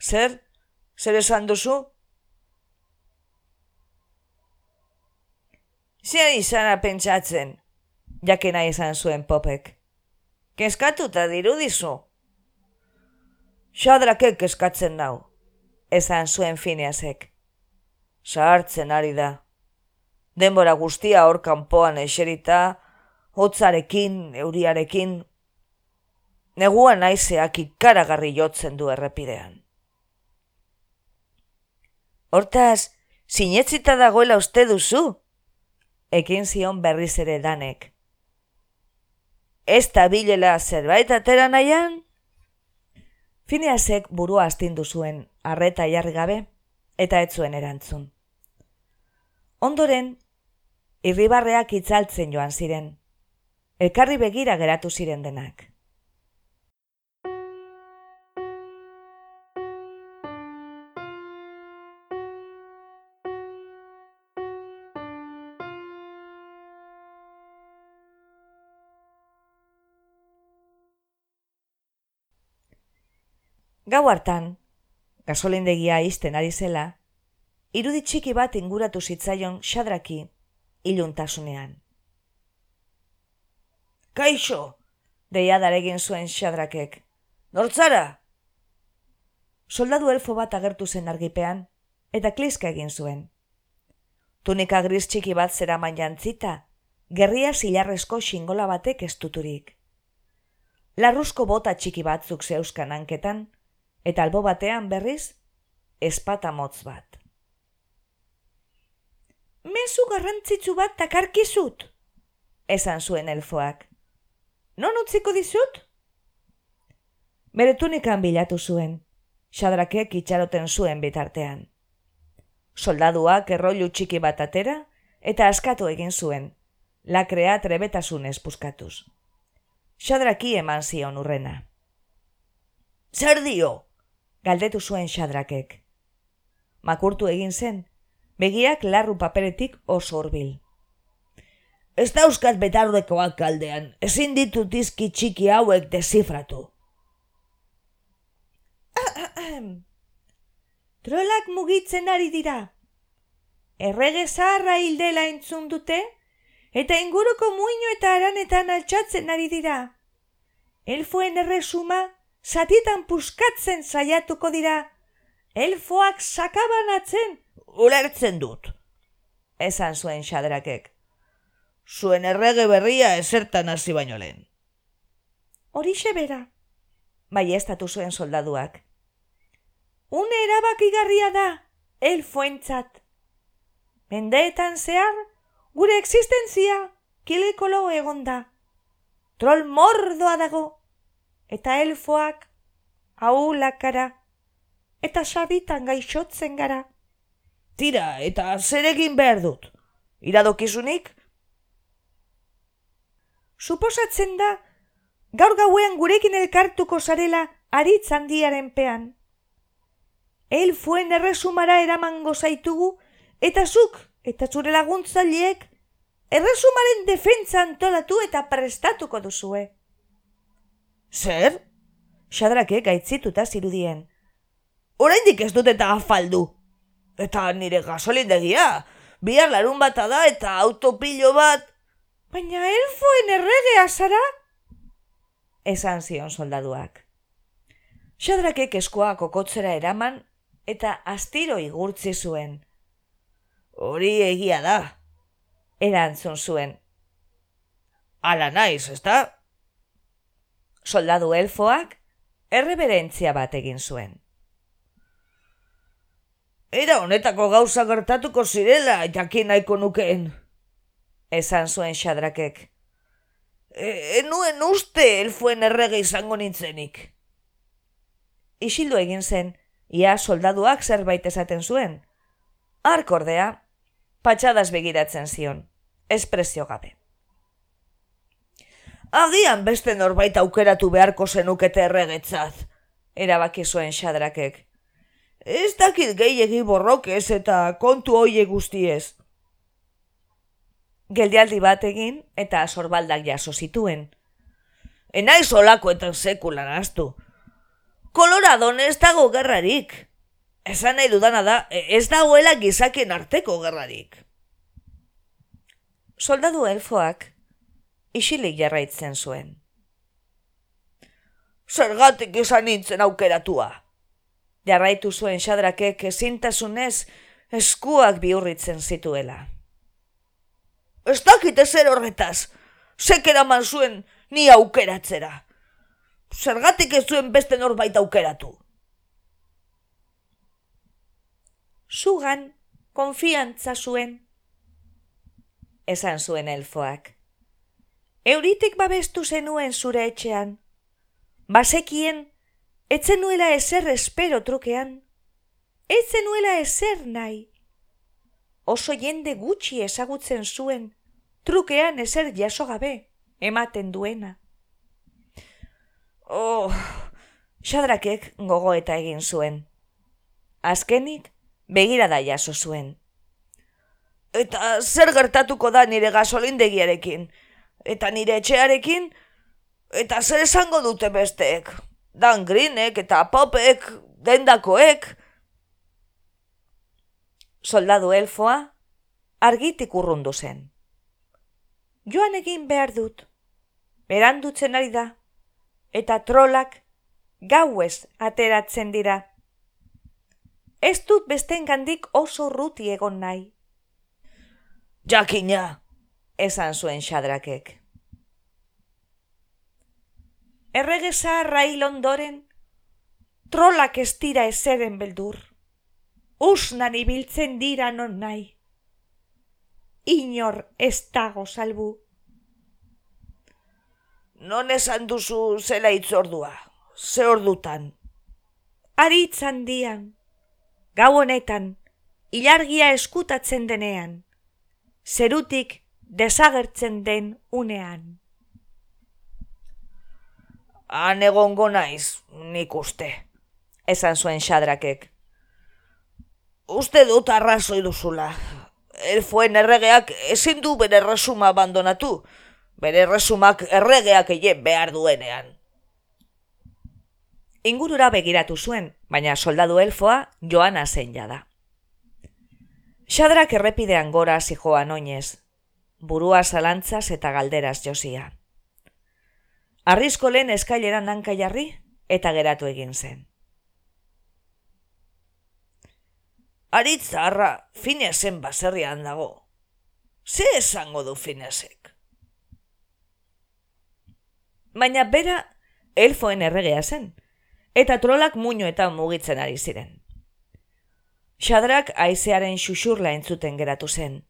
Zer? Zer esan duzu? Zer izana pentsatzen? Jakena izan zuen popek. Keskatuta dirudizu? Xadrake keskatzen nau. Esan zuen fineazek. Zahartzen ari da. Denbora guztia hor kanpoan eserita, hotzarekin, euriarekin, neguan naizeak ikaragarri jotzen du errepidean. Hortaz, sinetzita dagoela uste duzu? Ekin zion berriz ere danek. Ez da bilela zerbait atera nahian? Fineasek burua astindu zuen, arreta jarri gabe, eta ez zuen erantzun. Ondoren, irribarreak itzaltzen joan ziren. Elkarri begira geratu ziren denak. Gau hartan, gasolindegia izten ari zela, irudi txiki bat inguratu zitzaion xadraki iluntasunean. Kaixo, deia daregin zuen xadrakek. Nortzara? Soldadu elfo bat agertu zen argipean, eta kliska egin zuen. Tunika gris txiki bat zera jantzita, gerria zilarrezko xingola batek estuturik. Larruzko bota txiki batzuk zeuskan hanketan, eta albo batean berriz, espata motz bat. Mezu garrantzitsu bat takarkizut, esan zuen elfoak. Non utziko dizut? Bere tunikan bilatu zuen, xadrakek itxaroten zuen bitartean. Soldaduak erroilu txiki bat atera eta askatu egin zuen, lakrea trebetasunez puskatuz. Xadraki eman zion urrena. Zer dio? Galdetu zuen xadrakek. Makurtu egin zen, begiak larru paperetik oso horbil. Ez dauzkat betardekoak kaldean, ezin ditut izki txiki hauek desifratu. Trolak mugitzen ari dira. Errege zaharra hildela entzun dute, eta inguruko muino eta aranetan altxatzen ari dira. Elfoen erresuma zatitan puskatzen saiatuko dira. Elfoak sakabanatzen ulertzen dut. Esan zuen xadrakek. Zuen errege berria esertan hasi baino lehen. Horixe bera, bai estatu zuen soldaduak. Une erabakigarria da, elfoentzat. Mendeetan zehar, gure existentzia kilekolo egon da. Troll mordoa dago eta elfoak aulakara eta sabitan gaixotzen gara. Tira, eta zeregin behar dut? Iradokizunik? Suposatzen da, gaur gauean gurekin elkartuko zarela aritz handiaren pean. Elfoen erresumara eramango zaitugu, eta zuk, eta zure laguntzaileek, erresumaren defentza antolatu eta prestatuko duzue. Zer? Xadrake gaitzituta zirudien. Oraindik ez dut eta afaldu. Eta nire gasolindegia, bihar larun bat da eta autopillo bat. Baina elfoen erregea zara? Esan zion soldaduak. Xadrakek eskoa kokotzera eraman eta astiro igurtzi zuen. Hori egia da. Erantzun zuen. Ala naiz, ez da? Soldadu elfoak erreberentzia bat egin zuen. Era honetako gauza gertatuko zirela jakin nahiko nukeen, esan zuen xadrakek. E, enuen uste elfuen errege izango nintzenik. Isildu egin zen, ia soldaduak zerbait esaten zuen. Arkordea, patxadas begiratzen zion, espresio gabe. Agian beste norbait aukeratu beharko zenukete erregetzaz, erabaki zuen xadrakek. Ez dakit gehiegi borrokez eta kontu hoie guztiez. Geldialdi bat egin eta sorbaldak jaso zituen. Enai solakoetan sekulan astu. Koloradon ez dago gerrarik. Esan nahi dudana da, ez dagoela gizakien arteko gerrarik. Soldadu elfoak isilik jarraitzen zuen. Zergatik izan nintzen aukeratua. Jarraitu zuen xadrakek ezintasunez eskuak biurritzen zituela. Ez dakite zer horretaz, zekera man zuen ni aukeratzera. Zergatik ez zuen beste norbait aukeratu. Sugan, konfiantza zuen, esan zuen elfoak. Euritik babestu zenuen zure etxean. Basekien, etzen nuela ezer espero trukean. Etzen nuela ezer nahi. Oso jende gutxi ezagutzen zuen, trukean ezer jaso gabe, ematen duena. Oh, xadrakek gogo eta egin zuen. Azkenik, begirada jaso zuen. Eta zer gertatuko da nire gasolindegiarekin? Eta nire etxearekin, eta zer esango dute besteek. Dan Greenek eta Popek, dendakoek. Soldadu elfoa, argitik urrundu zen. Joan egin behar dut, berandutzen ari da, eta trolak gauez ateratzen dira. Ez dut besten gandik oso ruti egon nahi. Jakina, esan zuen xadrakek. Errege zaharra ondoren, trolak ez dira ezeren beldur. Usnan ibiltzen dira non nahi. Inor ez dago salbu. Non esan duzu zela itzordua, ze ordutan. Aritzan dian, gau honetan, ilargia eskutatzen denean, zerutik desagertzen den unean han egongo naiz, nik uste, esan zuen xadrakek. Uste dut arrazoi duzula. Elfoen erregeak ezin du bere resuma abandonatu, bere resumak erregeak eie behar duenean. Ingurura begiratu zuen, baina soldadu elfoa joan zen jada. Xadrak errepidean gora zijoan oinez, burua zalantzaz eta galderaz josia. Arrisko lehen eskaileran hanka jarri eta geratu egin zen. Aritz harra finesen baserrian dago. Ze esango du finesek? Baina bera elfoen erregea zen, eta trolak muño eta mugitzen ari ziren. Xadrak aizearen xuxurla entzuten geratu zen.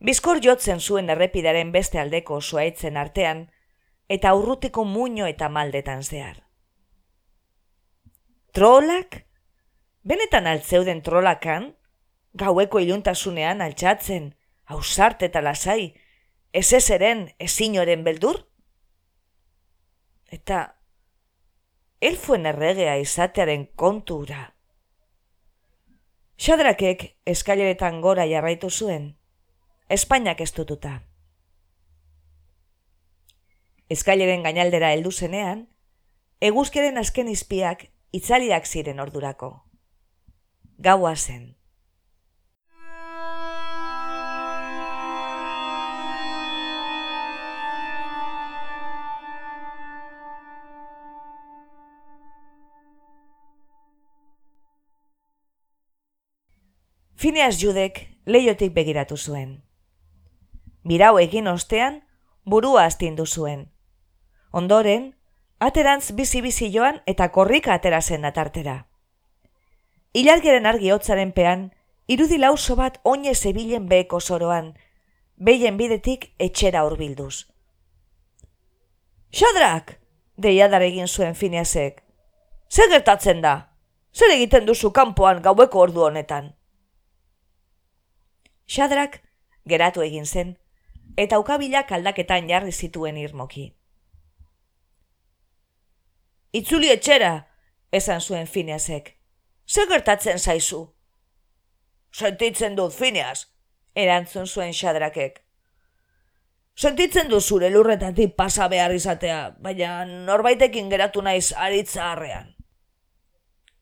Bizkor jotzen zuen errepidaren beste aldeko zuaitzen artean, eta urrutiko muño eta maldetan zehar. Trolak? Benetan altzeuden trolakan? Gaueko iluntasunean altxatzen, hausart eta lasai, ez ezeren ezinoren beldur? Eta elfuen erregea izatearen kontura. Xadrakek eskaileretan gora jarraitu zuen, Espainiak ez dututa. Eskaileren gainaldera heldu zenean, eguzkeren azken izpiak itzaliak ziren ordurako. Gaua zen. Fineaz judek leiotik begiratu zuen. Mirau egin ostean, burua astindu zuen. Ondoren, aterantz bizi-bizi joan eta korrika atera zen atartera. Ilargeren argi hotzaren pean, irudi lauso bat oine zebilen beheko zoroan, behien bidetik etxera urbilduz. Xadrak! deiadar egin zuen fineazek. Zer gertatzen da? Zer egiten duzu kanpoan gaueko ordu honetan? Xadrak geratu egin zen, eta ukabilak aldaketan jarri zituen irmoki. Itzuli etxera, esan zuen fineazek. Ze gertatzen zaizu? Sentitzen dut fineaz, erantzun zuen xadrakek. Sentitzen du zure lurretatik pasa behar izatea, baina norbaitekin geratu naiz aritza harrean.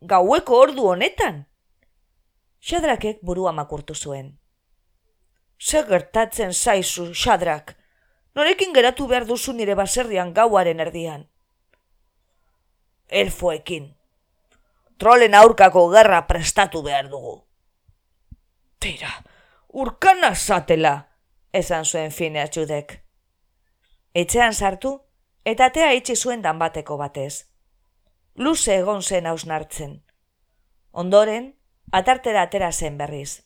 Gaueko ordu honetan? Xadrakek burua makurtu zuen. Ze gertatzen zaizu, xadrak? Norekin geratu behar duzu nire baserrian gauaren erdian? elfoekin. Trolen aurkako gerra prestatu behar dugu. Tira, urkana zatela, esan zuen finea txudek. Etxean sartu, eta tea itxi zuen danbateko batez. Luze egon zen hausnartzen. Ondoren, atartera atera zen berriz.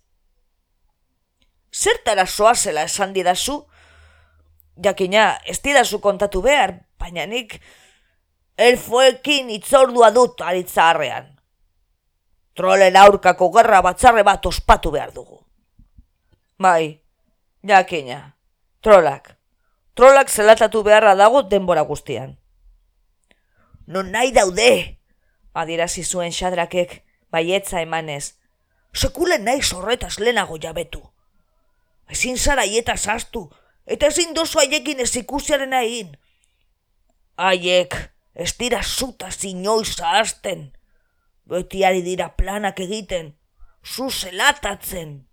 Zertara soazela esan didazu? Jakina, ez didazu kontatu behar, baina nik elfoekin itzordua dut aritzarrean. Trolen aurkako gerra batzarre bat ospatu behar dugu. Bai, jakina, trolak. Trolak zelatatu beharra dago denbora guztian. Non nahi daude, adirazi zuen xadrakek, baietza emanez. Sekulen nahi sorretaz lehenago jabetu. Ezin zara ieta zaztu, eta ezin dozu haiekin ez ikusiaren egin. Haiek, ez dira zuta zinoi zahazten. Beti ari dira planak egiten, zu zelatatzen.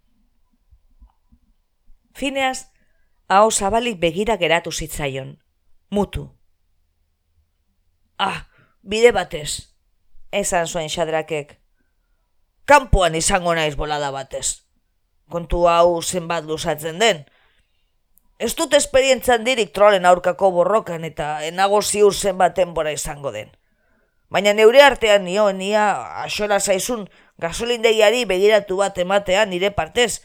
Fineaz, hau zabalik begira geratu zitzaion. Mutu. Ah, bide batez, esan zuen xadrakek. Kampuan izango naiz bolada batez. Kontu hau zenbat lusatzen den. Ez dut esperientzan dirik trolen aurkako borrokan eta enago ziur zenbaten bora izango den. Baina neure artean nio, nia asola zaizun gasolindeiari begiratu bat ematean nire partez,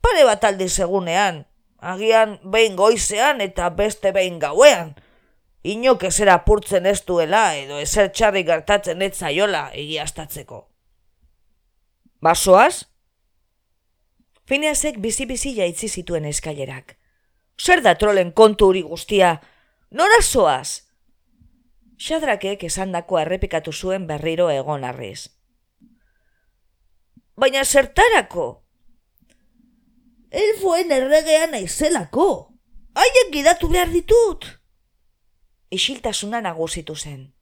pare bat aldi segunean, agian behin goizean eta beste behin gauean. Inok ezera purtzen ez duela edo ezer txarri gertatzen ez zaiola egiaztatzeko. Basoaz? Fineasek bizi-bizi jaitzi zituen eskailerak. Zer da trolen kontu hori guztia? Nora zoaz? Xadrakek esandako errepikatu zuen berriro egon arriz. Baina zertarako? elfoen erregea naizelako. Haien gidatu behar ditut. Isiltasuna nagusitu zen.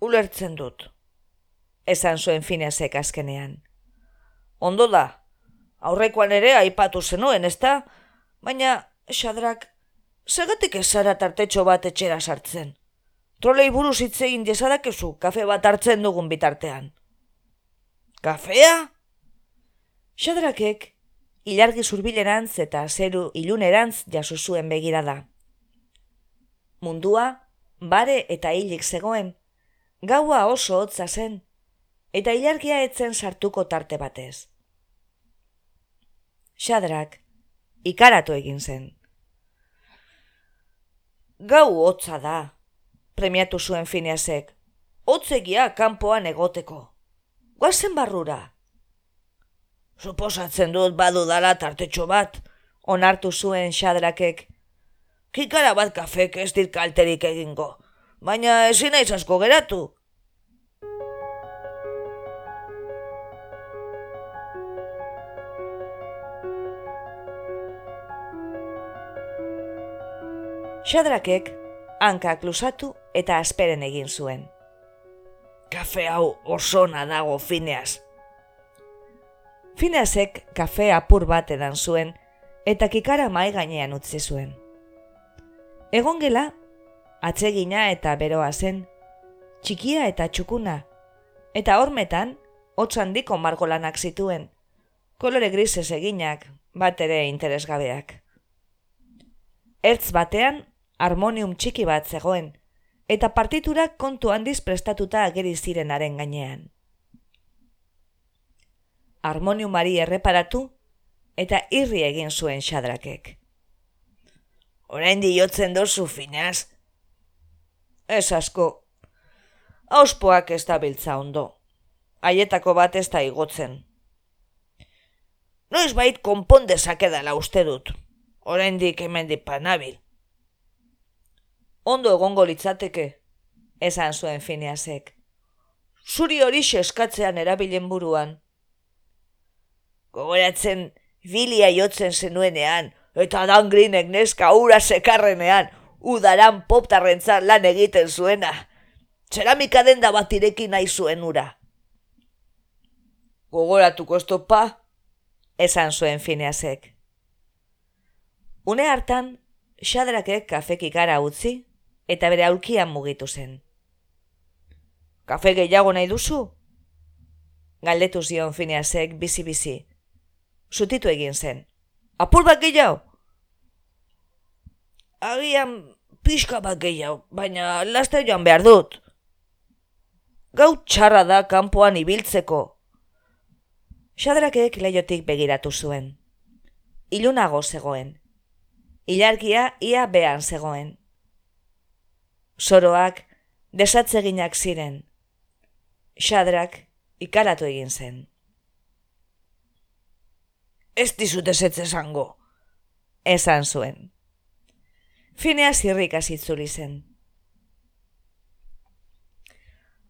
Ulertzen dut. Esan zuen fineazek azkenean. Ondo da. Aurrekoan ere aipatu zenuen, ezta? Baina, xadrak, segatik ezara tartetxo bat etxera sartzen. Trolei buruz hitzein desadakezu kafe bat hartzen dugun bitartean. Kafea? Xadrakek, ilargi zurbilerantz eta zeru ilunerantz jaso zuen begirada. Mundua, bare eta hilik zegoen, gaua oso hotza zen, eta ilargia etzen sartuko tarte batez. Xadrak, ikaratu egin zen. Gau hotza da, premiatu zuen fineazek, hotzegia kanpoan egoteko. Guazen barrura. Suposatzen dut badu dala tartetxo bat, onartu zuen xadrakek. Kikara bat kafek ez dit kalterik egingo, baina ezin naiz asko geratu. Xadrakek hankak lusatu eta asperen egin zuen. Kafe hau oso dago fineaz, Fineasek kafe apur bat edan zuen eta kikara mai gainean utzi zuen. Egon gela, atsegina eta beroa zen, txikia eta txukuna, eta hormetan, hotz handiko margolanak zituen, kolore grises eginak, bat ere interesgabeak. Ertz batean, harmonium txiki bat zegoen, eta partiturak kontu handiz prestatuta ageri zirenaren gainean harmoniumari erreparatu eta irri egin zuen xadrakek. Orain diotzen dozu finaz? Ez asko. Auspoak ez da biltza ondo. Aietako bat ez da igotzen. Noiz bait konponde zakedala uste dut. Orain dik hemen panabil. Ondo egongo litzateke, esan zuen fineazek. Zuri hori eskatzean erabilen buruan, gogoratzen filia jotzen zenuenean, eta Dan Greenek neska ura sekarrenean, udaran poptarrentzat lan egiten zuena. Zeramika denda bat irekin nahi zuen ura. Gogoratuko estopa, esan zuen fineazek. Une hartan, xadrakek kafekik gara utzi, eta bere aulkian mugitu zen. Kafe gehiago nahi duzu? Galdetu zion fineazek bizi-bizi, sutitu egin zen. Apur bat gehiago? Agian pixka bat gehiago, baina laste joan behar dut. Gau txarra da kanpoan ibiltzeko. Xadrakek leiotik begiratu zuen. Ilunago zegoen. Ilargia ia behan zegoen. Soroak desatzeginak ziren. Xadrak ikaratu egin zen ez dizut ez esango. Esan zuen. Finea zirrik azitzuli zen.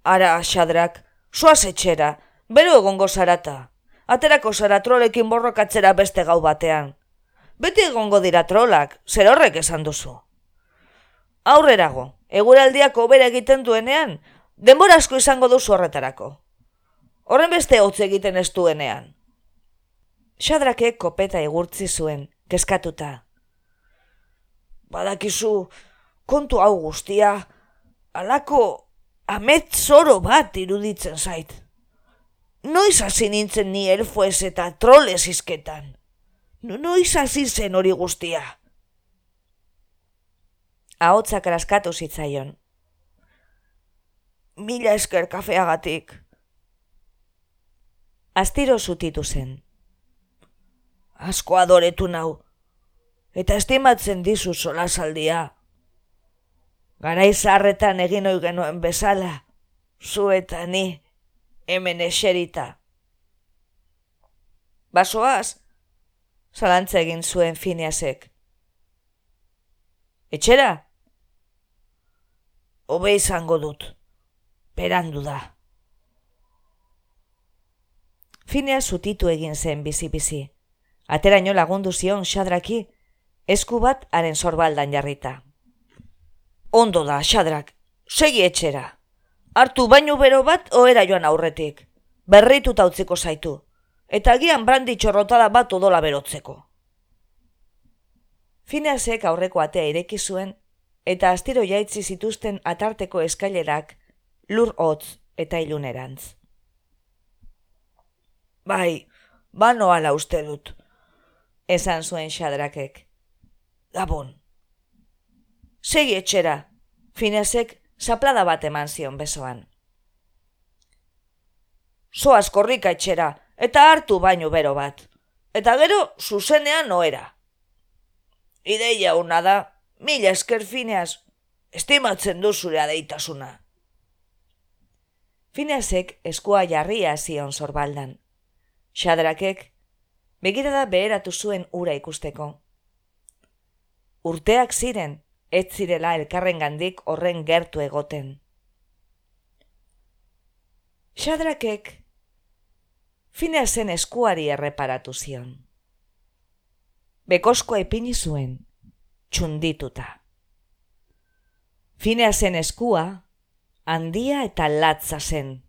Ara, xadrak, soaz etxera, bero egongo zarata. Aterako zara trolekin borrokatzera beste gau batean. Beti egongo dira trolak, zer horrek esan duzu. aurrerago, eguraldiak obera egiten duenean, denbora asko izango duzu horretarako. Horren beste hotz egiten ez duenean. Xadrake kopeta igurtzi zuen, kezkatuta. Badakizu, kontu hau guztia, alako amet zoro bat iruditzen zait. Noiz hasi nintzen ni elfoez eta troles izketan. Noiz hasi zen hori guztia. Ahotsak raskatu zitzaion. Mila esker kafeagatik. Astiro zutitu zen. Asko adoretu nau, eta estimatzen dizu sola saldia. Garai zarretan egin oi genuen bezala, zu eta ni, hemen eserita. Basoaz, zalantza egin zuen fineazek. Etxera? Obe izango dut, berandu da. Finea zutitu egin zen bizi-bizi. Ateraino lagundu zion xadraki, esku bat haren sorbaldan jarrita. Ondo da, xadrak, segi etxera. Artu baino bero bat oera joan aurretik. Berritu utziko zaitu. Eta gian brandi txorrotada bat odola berotzeko. Fineasek aurreko atea ireki zuen, eta astiro jaitzi zituzten atarteko eskailerak lur hotz eta ilunerantz. Bai, bano ala uste dut. Esan zuen xadrakek. Gabon. Segi etxera, finezek zaplada bat eman zion besoan. Soaz korrika etxera, eta hartu baino bero bat. Eta gero, zuzenean noera. Ideia una da, mila esker fineaz, estimatzen du zure adeitasuna. Fineazek eskua jarria zion zorbaldan. Xadrakek, begirada beheratu zuen ura ikusteko. Urteak ziren, ez zirela elkarren gandik horren gertu egoten. Xadrakek, finea zen eskuari erreparatu zion. Bekosko epini zuen, txundituta. Finea zen eskua, handia eta latza zen,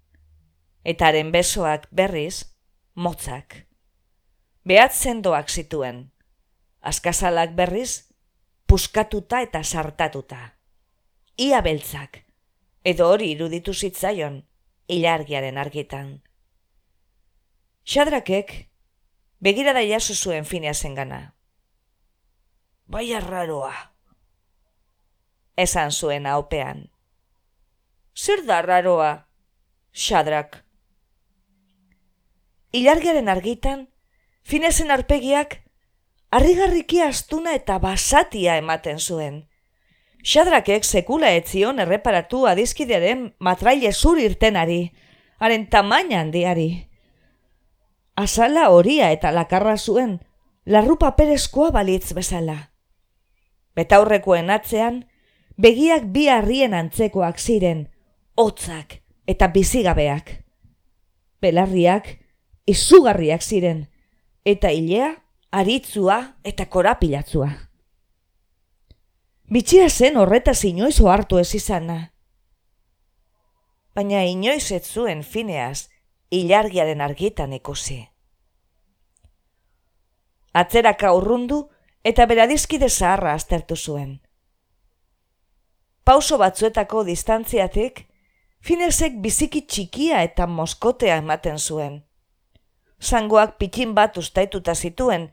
eta haren besoak berriz, motzak. Behat zendoak zituen, askazalak berriz, puskatuta eta sartatuta. Ia beltzak, edo hori iruditu zitzaion, ilargiaren argitan. Xadrakek, begirada jaso zuen finea zengana. Bai arraroa. Esan zuen haupean. Zer da arraroa, Xadrak? Ilargiaren argitan, finezen arpegiak, harrigarriki astuna eta basatia ematen zuen. Xadrakek sekula etzion erreparatu adizkidearen matraile zur irtenari, haren tamaina handiari. Azala horia eta lakarra zuen, larrupa perezkoa balitz bezala. Betaurrekoen atzean, begiak bi harrien antzekoak ziren, hotzak eta bizigabeak. Belarriak, izugarriak ziren, eta ilea, aritzua eta korapilatzua. Bitxia zen horreta inoiz ohartu ez izana. Baina inoiz ez zuen fineaz, ilargiaren argitan ikusi. Atzeraka urrundu eta beradizkide zaharra aztertu zuen. Pauso batzuetako distantziatik, finezek biziki txikia eta moskotea ematen zuen zangoak pikin bat ustaituta zituen,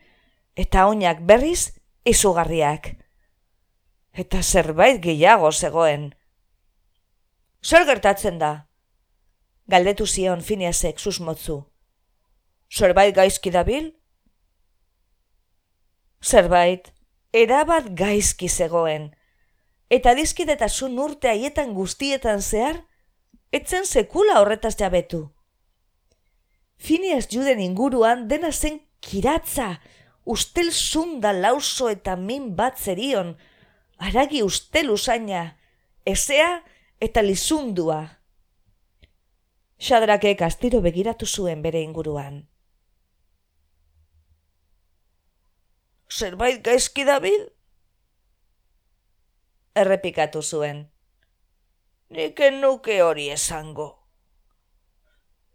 eta oinak berriz izugarriak. Eta zerbait gehiago zegoen. Zer gertatzen da? Galdetu zion finiazek susmotzu. Zerbait gaizki dabil? Zerbait, erabat gaizki zegoen. Eta dizkidetasun urte haietan guztietan zehar, etzen sekula horretaz jabetu. Finias juden inguruan dena zen kiratza, ustel zunda lauso eta min bat zerion, aragi ustel usaina, ezea eta lizundua. Xadrakek astiro begiratu zuen bere inguruan. Zerbait gaizki dabil? errepikatu zuen. Nik nuke hori esango.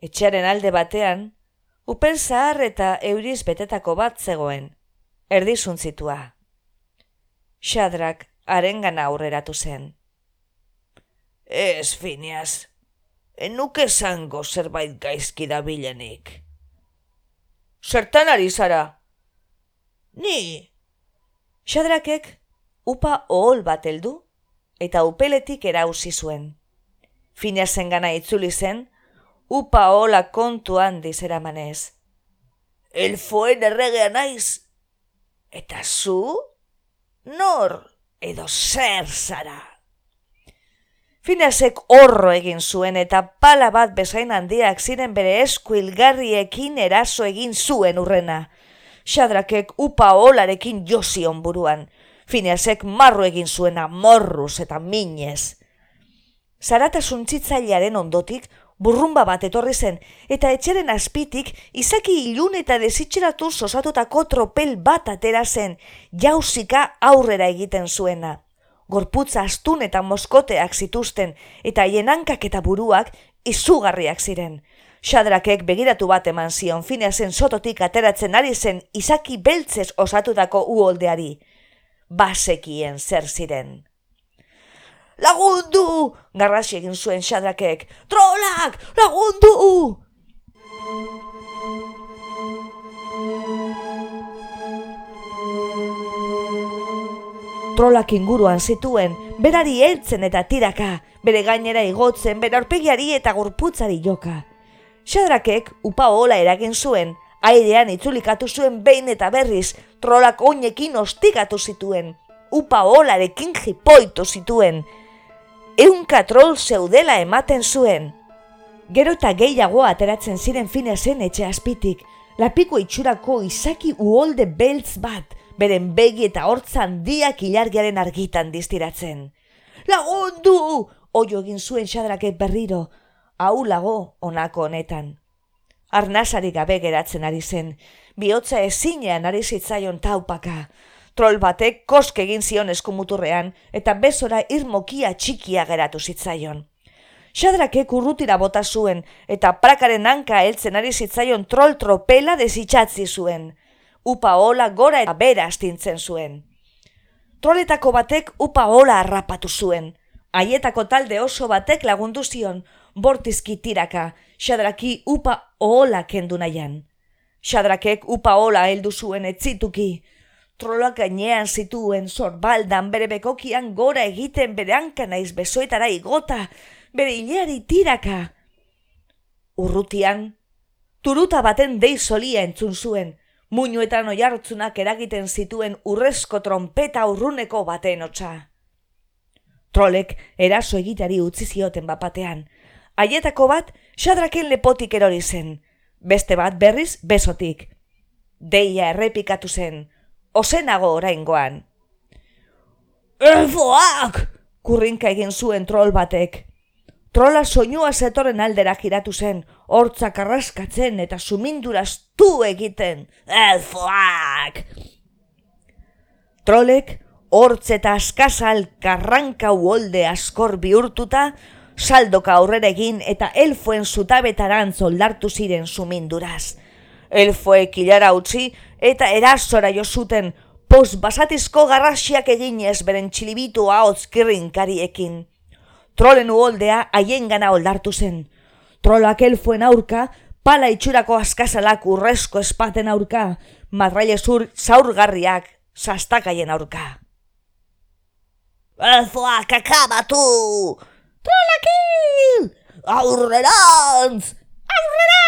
Etxearen alde batean, upel zahar eta euriz betetako bat zegoen, erdizun Xadrak arengana aurreratu zen. Ez, Finiaz, enuke zango zerbait gaizki da bilenik. Zertan ari zara? Ni? Xadrakek upa ohol bat heldu eta upeletik erauzi zuen. Finiazen gana itzuli zen, upa ohola kontuan dizera manez. Elfoen erregea naiz, eta zu? Nor edo zer zara? Finasek horro egin zuen eta pala bat bezain handiak ziren bere esku ilgarriekin eraso egin zuen urrena. Xadrakek upa olarekin jozion buruan. Finasek marro egin zuena morruz eta minez. Zarata zuntzitzailaren ondotik, burrumba bat etorri zen, eta etxeren azpitik izaki ilun eta desitxeratu sosatutako tropel bat atera zen, jauzika aurrera egiten zuena gorputza astun eta moskoteak zituzten, eta haien eta buruak izugarriak ziren. Xadrakek begiratu bat eman zion fineazen sototik ateratzen ari zen izaki beltzez osatutako uoldeari. Basekien zer ziren. Lagundu! Garrasi egin zuen xadrakek. Trolak! Lagundu! trolak inguruan zituen, berari heltzen eta tiraka, bere gainera igotzen, bere aurpegiari eta gurputzari joka. Xadrakek upa hola eragin zuen, airean itzulikatu zuen behin eta berriz, trolak oinekin ostigatu zituen, upa holarekin jipoitu zituen. Eunka trol zeudela ematen zuen. Gero eta gehiago ateratzen ziren finezen etxe aspitik, lapiko itxurako izaki uolde beltz bat, beren begi eta hortzan diak ilargiaren argitan diztiratzen. Lagundu! Oio egin zuen xadrake berriro, hau lago onako honetan. Arnazari gabe geratzen ari zen, bihotza ezinean ari zitzaion taupaka. Troll batek kosk egin zion eskumuturrean eta bezora irmokia txikia geratu zitzaion. Xadrakek urrutira bota zuen eta prakaren hanka heltzen ari zitzaion troll tropela desitxatzi zuen upa hola gora eta bera astintzen zuen. Troletako batek upa hola harrapatu zuen. Haietako talde oso batek lagundu zion, bortizki tiraka, xadraki upa hola kendu nahian. Xadrakek upa hola heldu zuen etzituki. Trolak gainean zituen zorbaldan bere bekokian gora egiten bere naiz besoetara igota, bere hileari tiraka. Urrutian, turuta baten dei solia entzun zuen, muinuetan oiartzunak eragiten zituen urrezko trompeta urruneko baten hotza. Trolek eraso egitari utzi zioten bapatean. Haietako bat xadraken lepotik erori zen, beste bat berriz besotik. Deia errepikatu zen, osenago oraingoan. Elfoak! Kurrinka egin zuen troll batek. Trola soinua zetoren aldera giratu zen, hortzak arraskatzen eta suminduraz tu egiten. Elfoak! Trolek, hortz eta askazal karranka uolde askor bihurtuta, saldoka aurrera egin eta elfoen zutabetaran zoldartu ziren suminduraz. Elfoek hilara utzi eta erasora jo zuten, pos basatizko garrasiak eginez beren txilibitu haotz kirrinkariekin trolen uoldea haien gana oldartu zen. Trolak elfuen aurka, pala itxurako askazalak urrezko espaten aurka, madraile zur zaurgarriak sastakaien aurka. Elfoak akabatu! Trolakil! Aurrerantz! Aurrera!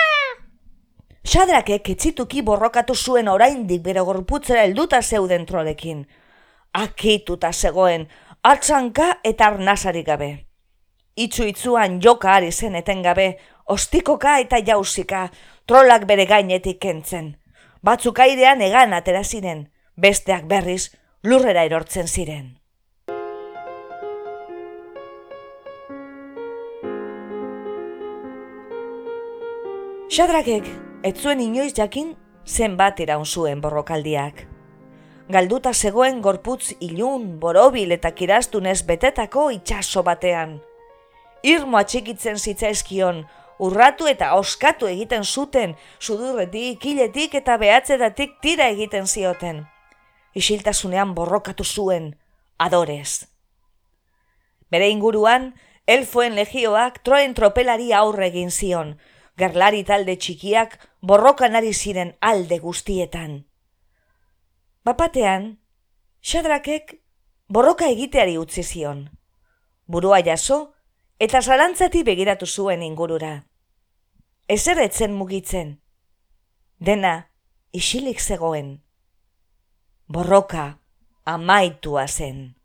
Xadrakek etzituki borrokatu zuen oraindik bere gorputzera helduta zeuden trolekin. Akituta zegoen, atzanka eta arnasarik gabe. Itzu itzuan joka ari zen etengabe, ostikoka eta jausika, trolak bere gainetik kentzen. Batzuk airean egan atera ziren, besteak berriz lurrera erortzen ziren. Xadrakek, ez zuen inoiz jakin zenbat iraun zuen borrokaldiak. galduta zegoen gorputz ilun, borobil eta kirastunez betetako itxaso batean. Irmo atxikitzen zitzaizkion, urratu eta oskatu egiten zuten, sudurretik, kiletik eta behatzetatik tira egiten zioten. Isiltasunean borrokatu zuen, adorez. Bere inguruan, elfoen legioak troen tropelari aurre egin zion, gerlari talde txikiak borrokan ari ziren alde guztietan. Bapatean, xadrakek borroka egiteari utzi zion. Burua jaso eta zalantzati begiratu zuen ingurura. Ezer etzen mugitzen. Dena, isilik zegoen. Borroka amaitua zen.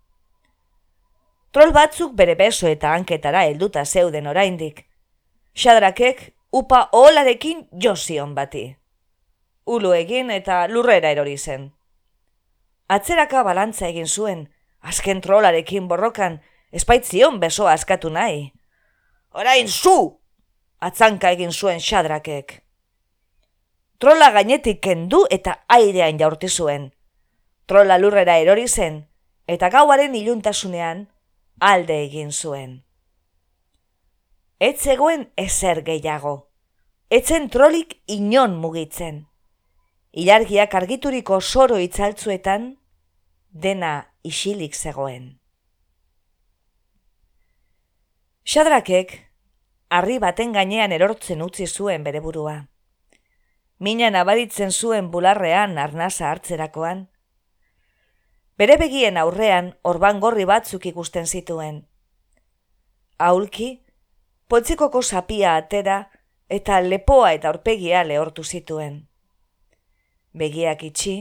Trol batzuk bere beso eta hanketara helduta zeuden oraindik. Xadrakek upa oholarekin jozion bati. Ulu egin eta lurrera erori zen. Atzeraka balantza egin zuen, azken trolarekin borrokan, espaitzion besoa askatu nahi. Orain zu! Atzanka egin zuen xadrakek. Trola gainetik kendu eta airean jaurti zuen. Trola lurrera erori zen, eta gauaren iluntasunean alde egin zuen. Ez zegoen ezer gehiago. Etzen trolik inon mugitzen. Ilargiak argituriko soro itzaltzuetan, dena isilik zegoen. Xadrakek, harri baten gainean erortzen utzi zuen bere burua. Mina nabaritzen zuen bularrean arnasa hartzerakoan, Bere begien aurrean orban gorri batzuk ikusten zituen. Aulki, potzikoko sapia atera eta lepoa eta aurpegia lehortu zituen. Begiak itxi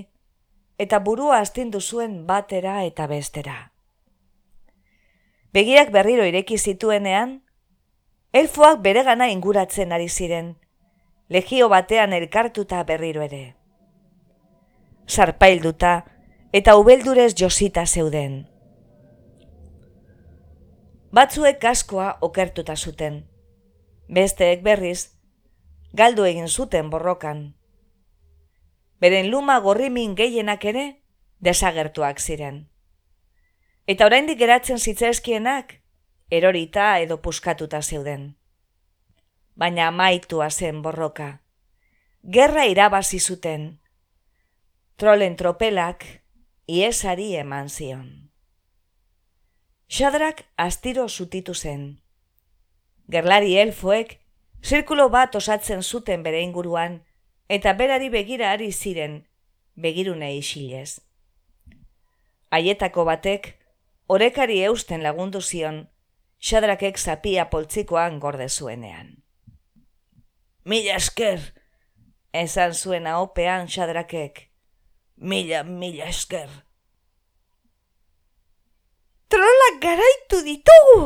eta burua astindu zuen batera eta bestera. Begiak berriro ireki zituenean, elfoak beregana inguratzen ari ziren, legio batean elkartuta berriro ere. Sarpailduta, eta ubeldurez josita zeuden. Batzuek askoa okertuta zuten. Besteek berriz, galdu egin zuten borrokan. Beren luma gorrimin gehienak ere, desagertuak ziren. Eta oraindik geratzen zitzaizkienak, erorita edo puskatuta zeuden. Baina maitua zen borroka. Gerra irabazi zuten. Trolen tropelak, iesari eman zion. Xadrak astiro zutitu zen. Gerlari elfoek, zirkulo bat osatzen zuten bere inguruan, eta berari begira ari ziren, begirune isilez. Aietako batek, orekari eusten lagundu zion, xadrakek zapia poltzikoan gorde zuenean. Mila esker, esan zuen opean xadrakek, Mila, mila esker. Trolak garaitu ditugu!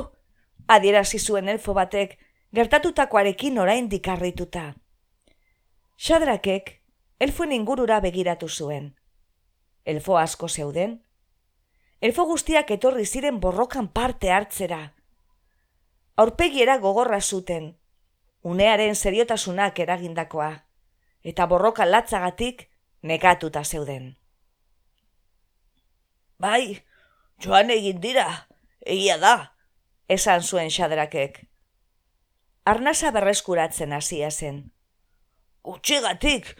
Adierazi zuen elfo batek, gertatutakoarekin orain dikarrituta. Xadrakek, elfoen ingurura begiratu zuen. Elfo asko zeuden. Elfo guztiak etorri ziren borrokan parte hartzera. Aurpegiera gogorra zuten, unearen seriotasunak eragindakoa, eta borroka latzagatik nekatuta zeuden. Bai, joan egin dira, egia da, esan zuen xadrakek. Arnasa berreskuratzen hasia zen. Utxigatik,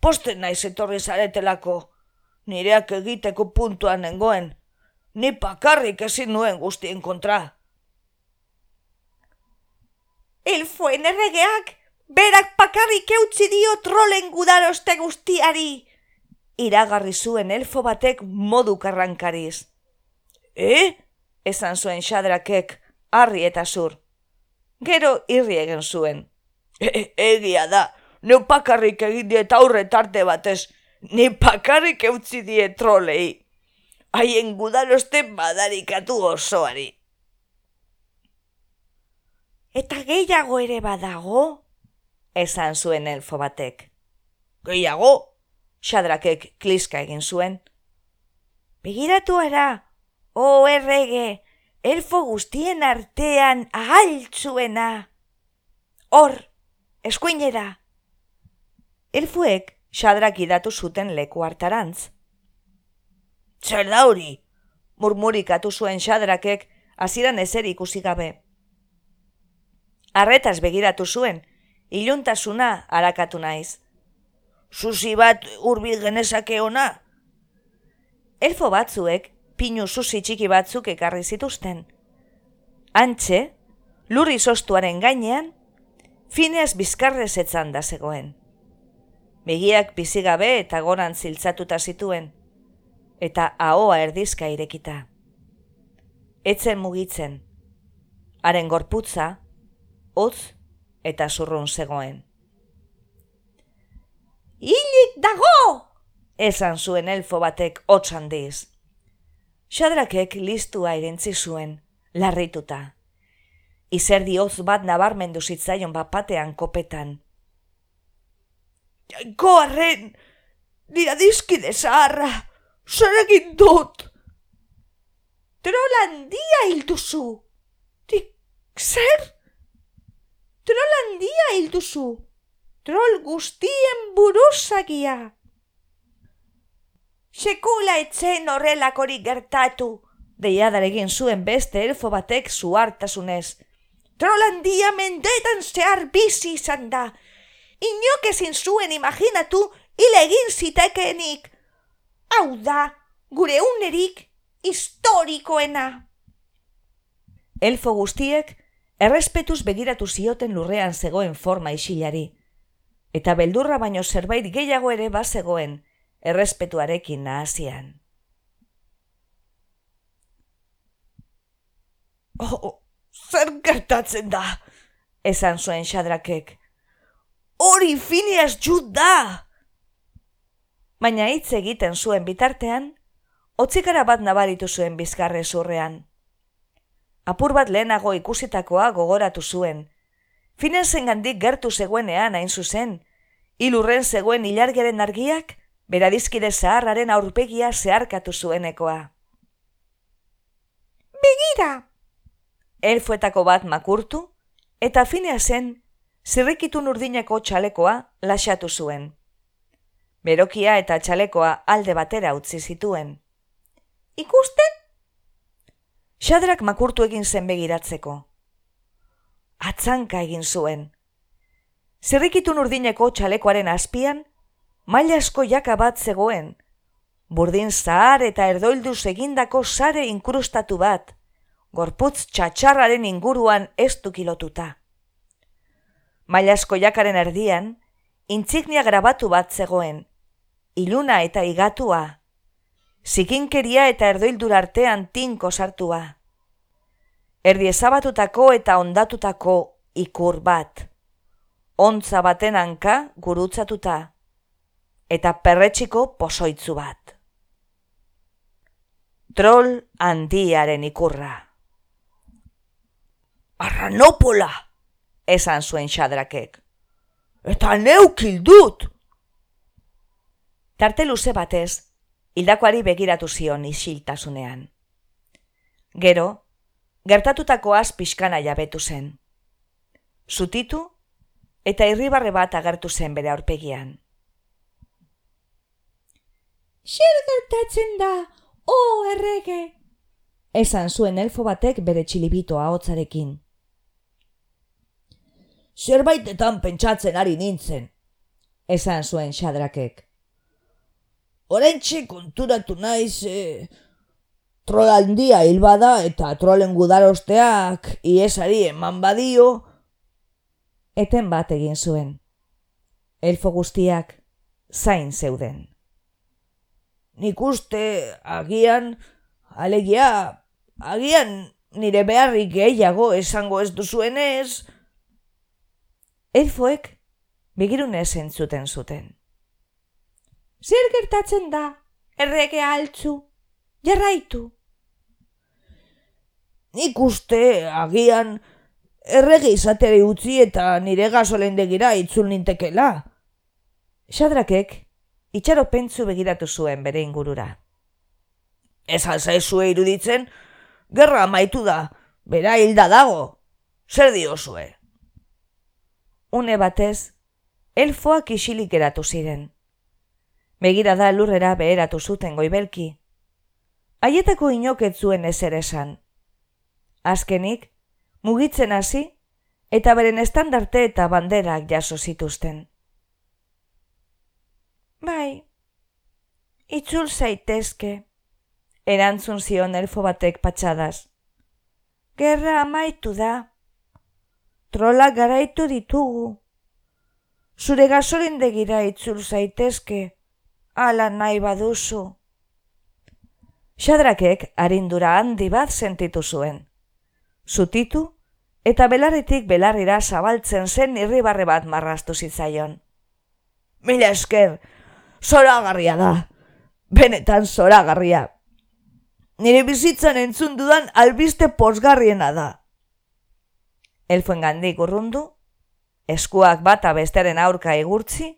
posten naiz etorri zaretelako, nireak egiteko puntuan nengoen, ni pakarrik ezin nuen guztien kontra. Elfoen erregeak Berak pakarrik eutzi dio trolen gudaroste guztiari. Iragarri zuen elfo batek modu karrankariz. E? Esan zuen xadrakek, harri eta zur. Gero irri egin zuen. E, e, egia da, neu pakarrik egin diet aurre tarte batez, ni pakarrik eutzi die trolei. Haien gudaroste badarikatu osoari. Eta gehiago ere badago? esan zuen elfo batek. Gehiago, xadrakek kliska egin zuen. Begiratu ara, o oh, errege, elfo guztien artean ahaltzuena. Hor, eskuinera. Elfuek xadrak idatu zuten leku hartarantz. Zer da hori? Murmurikatu zuen xadrakek hasieran ezer ikusi gabe. Arretaz begiratu zuen, iluntasuna harakatu naiz. Susi bat urbil genezake ona? Elfo batzuek pinu susi txiki batzuk ekarri zituzten. Antxe, lurri sostuaren gainean, fineaz bizkarrez etzan da zegoen. Begiak bizigabe eta goran ziltzatuta zituen, eta ahoa erdizka irekita. Etzen mugitzen, haren gorputza, hotz eta zurrun zegoen. Hilik dago! Esan zuen elfo batek hotz handiz. Xadrakek listua irentzi zuen, larrituta. Izer dioz bat nabarmendu zitzaion bapatean kopetan. Jainko arren, dira dizkide zaharra, zer egin dut? Trolandia hilduzu. Dik, zer? Trolandia hilduzu. Trol guztien buruzagia. Sekula etzen horrelakorik gertatu, deiadar egin zuen beste elfo batek zuartasunez. Trolandia mendetan zehar bizi izan da. Inok ezin zuen imaginatu hile egin zitekenik. Hau da, gure unerik historikoena. Elfo guztiek errespetuz begiratu zioten lurrean zegoen forma isilari. Eta beldurra baino zerbait gehiago ere bazegoen, errespetuarekin nahazian. Oh, zer gertatzen da, esan zuen xadrakek. Hori finiaz jut da! Baina hitz egiten zuen bitartean, otzikara bat nabaritu zuen bizkarre zurrean. Apur bat lehenago ikusitakoa gogoratu zuen. Finezen gandik gertu zegoenean hain zuzen, ilurren zegoen ilargeren argiak, beradizkide zaharraren aurpegia zeharkatu zuenekoa. Begira! Elfuetako bat makurtu, eta finea zen, zirrikitu nurdineko txalekoa lasatu zuen. Berokia eta txalekoa alde batera utzi zituen. Ikusten? Xadrak makurtu egin zen begiratzeko. Atzanka egin zuen. Zirrikitu nurdineko txalekoaren azpian, maila asko jaka bat zegoen, burdin zahar eta erdoilduz egindako sare inkrustatu bat, gorputz txatxarraren inguruan ez dukilotuta. Maila asko jakaren erdian, intzignia grabatu bat zegoen, iluna eta igatua, zikinkeria eta erdoildur artean tinko sartua. Erdi ezabatutako eta ondatutako ikur bat. Ontza baten hanka gurutzatuta eta perretxiko posoitzu bat. Troll handiaren ikurra. Arranopola, esan zuen xadrakek. Eta neukil dut! Tarte luze batez, hildakoari begiratu zion isiltasunean. Gero, gertatutako az pixkana jabetu zen. Zutitu eta irribarre bat agertu zen bere aurpegian. Zer gertatzen da, o oh, errege? Esan zuen elfo batek bere txilibitoa hotzarekin. Zerbaitetan pentsatzen ari nintzen, esan zuen xadrakek. Horentxe konturatu naiz, e, trolandia hilbada eta trolen gudarosteak iesari eman badio. Eten bat egin zuen. Elfo guztiak zain zeuden nik uste agian, alegia, agian nire beharrik gehiago esango ez duzuenez. Elfoek begirune zentzuten zuten. Zer gertatzen da, errege altzu, jarraitu. Nik uste agian errege izatere utzi eta nire gasolendegira itzul nintekela. Xadrakek itxaro pentsu begiratu zuen bere ingurura. Ez alzaizue iruditzen, gerra amaitu da, bera hilda dago, zer diozue? Une batez, elfoak isilik eratu ziren. Begira da lurrera beheratu zuten goibelki. Haietako inoket zuen ezer esan. Azkenik, mugitzen hasi, eta beren estandarte eta banderak jaso zituzten. Bai, itzul zaitezke, erantzun zion elfo batek patxadaz. Gerra amaitu da. Trola garaitu ditugu. Zure gasolindegira itzul zaitezke, ala nahi baduzu. Xadrakek harindura handi bat sentitu zuen. Zutitu eta belarritik belarrira zabaltzen zen irribarre bat marrastu zitzaion. Mila esker, zoragarria da, benetan zoragarria. Nire bizitzan entzun dudan albiste posgarriena da. Elfuen gandik urrundu, eskuak bata besteren aurka igurtzi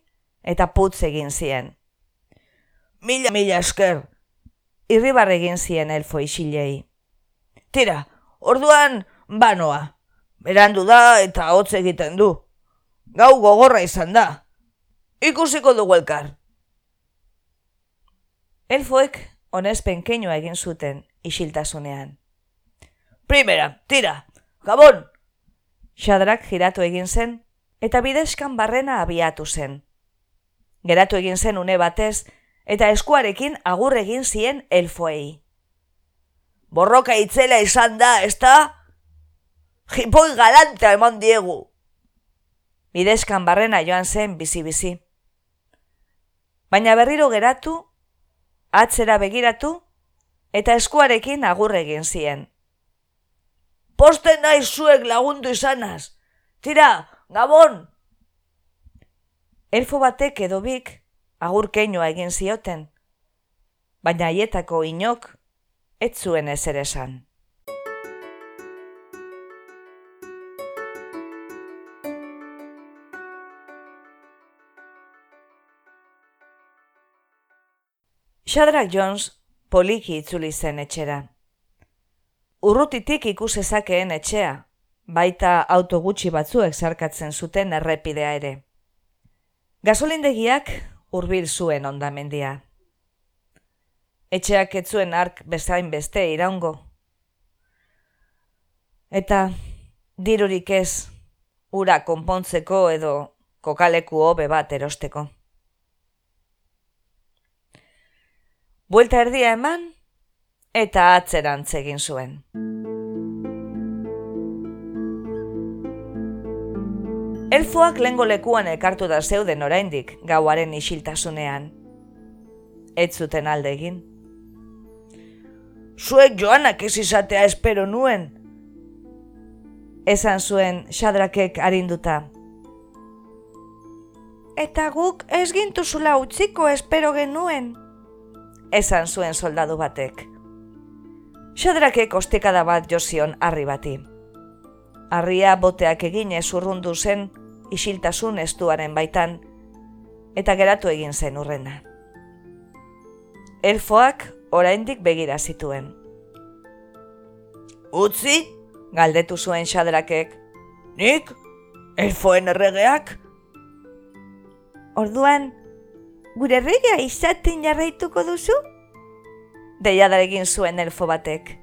eta putz egin zien. Mila, mila esker, irribar egin zien elfo isilei. Tira, orduan banoa, berandu da eta hotz egiten du. Gau gogorra izan da. Ikusiko dugu elkar. Elfoek onespen keinoa egin zuten isiltasunean. Primera, tira, gabon! Xadrak giratu egin zen, eta bideskan barrena abiatu zen. Geratu egin zen une batez, eta eskuarekin agur egin zien elfoei. Borroka itzela izan da, ez da? Jipoi galanta eman diegu. Bideskan barrena joan zen bizi-bizi. Baina berriro geratu, atzera begiratu, eta eskuarekin agur egin zien. Poste nahi zuek lagundu izanaz. Tira, gabon! Elfo batek edo bik agur keinoa egin zioten, baina haietako inok ez zuen ezer esan. Shadrach Jones poliki itzuli zen etxera urrutitik ikusezakeen etxea, baita autogutxi batzuek zarkatzen zuten errepidea ere. Gasolindegiak hurbil zuen ondamendia. Etxeak etzuen ark bezain beste iraungo. Eta dirurik ez, ura konpontzeko edo kokaleku hobe bat erosteko. Buelta erdia eman, eta atzerantz egin zuen. Elfoak lengo lekuan ekartu da zeuden oraindik gauaren isiltasunean. Ez zuten alde egin. Zuek joanak ez izatea espero nuen. Esan zuen xadrakek arinduta. Eta guk ez gintuzula utziko espero genuen. Esan zuen soldadu batek. Xadrakek ostekada bat jozion harri bati. Harria boteak egine zurrundu zen isiltasun estuaren baitan, eta geratu egin zen urrena. Elfoak oraindik begira zituen. Utzi? Galdetu zuen xadrakek. Nik? Elfoen erregeak? Orduan, gure erregea izaten jarraituko duzu? deiadaregin zuen elfo batek.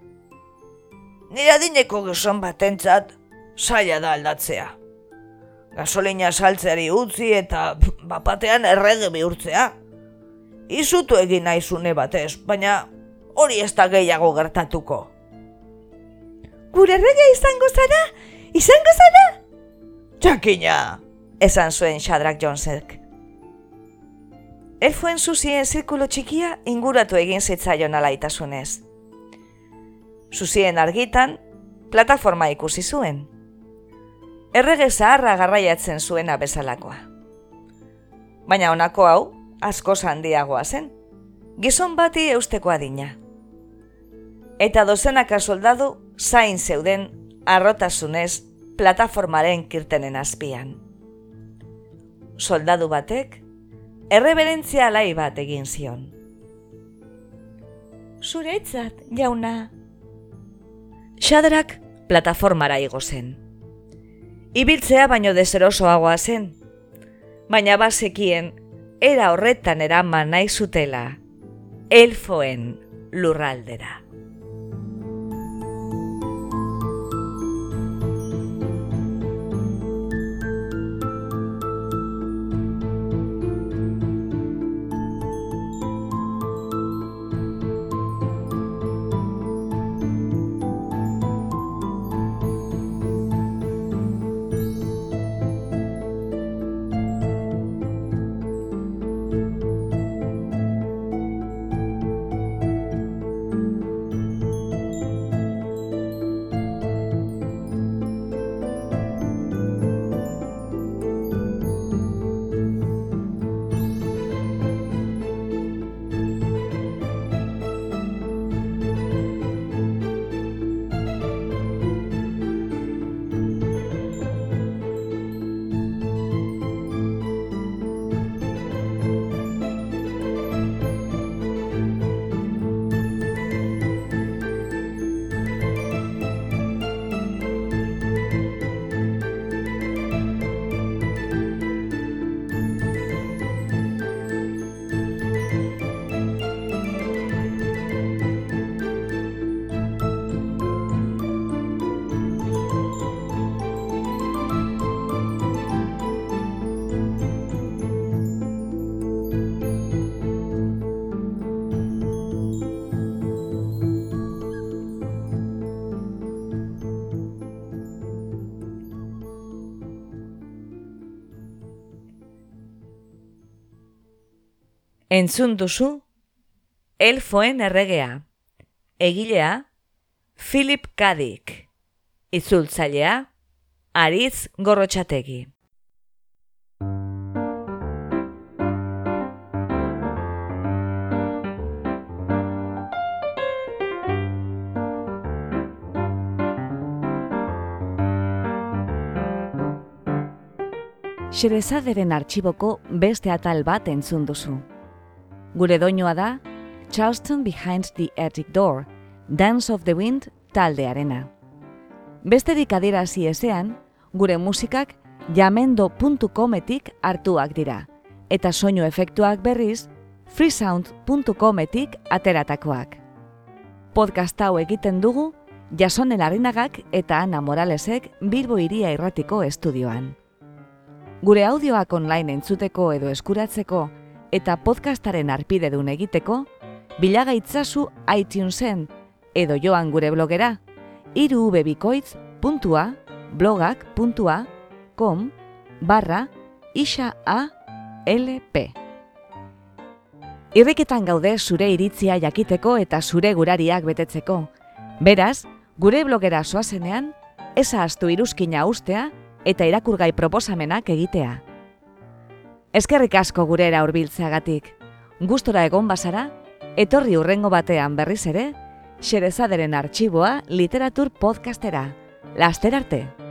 Nira dineko gizon batentzat, saia da aldatzea. Gasolina saltzeari utzi eta bapatean errege bihurtzea. Izutu egin naizune batez, baina hori ez da gehiago gertatuko. Gure errege izango zara? Izango zara? Txakina! Esan zuen Shadrach Jonesek. Elfoen zuzien zirkulo txikia inguratu egin zitzaion alaitasunez. Zuzien argitan, plataforma ikusi zuen. Errege zaharra garraiatzen zuena bezalakoa. Baina honako hau, asko handiagoa zen. Gizon bati eusteko adina. Eta dozenaka soldadu zain zeuden arrotasunez plataformaren kirtenen azpian. Soldadu batek, erreberentzia alai bat egin zion. Zuretzat, jauna. Xadrak plataformara igo zen. Ibiltzea baino dezerosoagoa zen, baina bazekien era horretan eraman nahi zutela elfoen lurraldera. Entzun duzu, elfoen erregea, egilea, Philip Kadik, itzultzailea, Ariz Gorrotxategi. Xerezaderen artxiboko beste atal bat entzun duzu. Gure doinoa da Charleston Behind the Attic Door, Dance of the Wind taldearena. Besterik adierazi ezean, gure musikak jamendo.cometik hartuak dira, eta soinu efektuak berriz freesound.cometik ateratakoak. Podcast hau egiten dugu Jasonen Arinagak eta Ana Moralesek Bilbo Iria Irratiko estudioan. Gure audioak online entzuteko edo eskuratzeko eta podcastaren arpidedun egiteko, bilagaitzazu iTunesen edo joan gure blogera irubebikoitz.blogak.com barra isa. Irriketan gaude zure iritzia jakiteko eta zure gurariak betetzeko. Beraz, gure blogera soazenean, eza astu iruzkina ustea eta irakurgai proposamenak egitea. Eskerrik asko gurera hurbiltzeagatik. Gustora egon bazara, etorri urrengo batean berriz ere, Xerezaderen arxiboa literatur podcastera. Laster arte!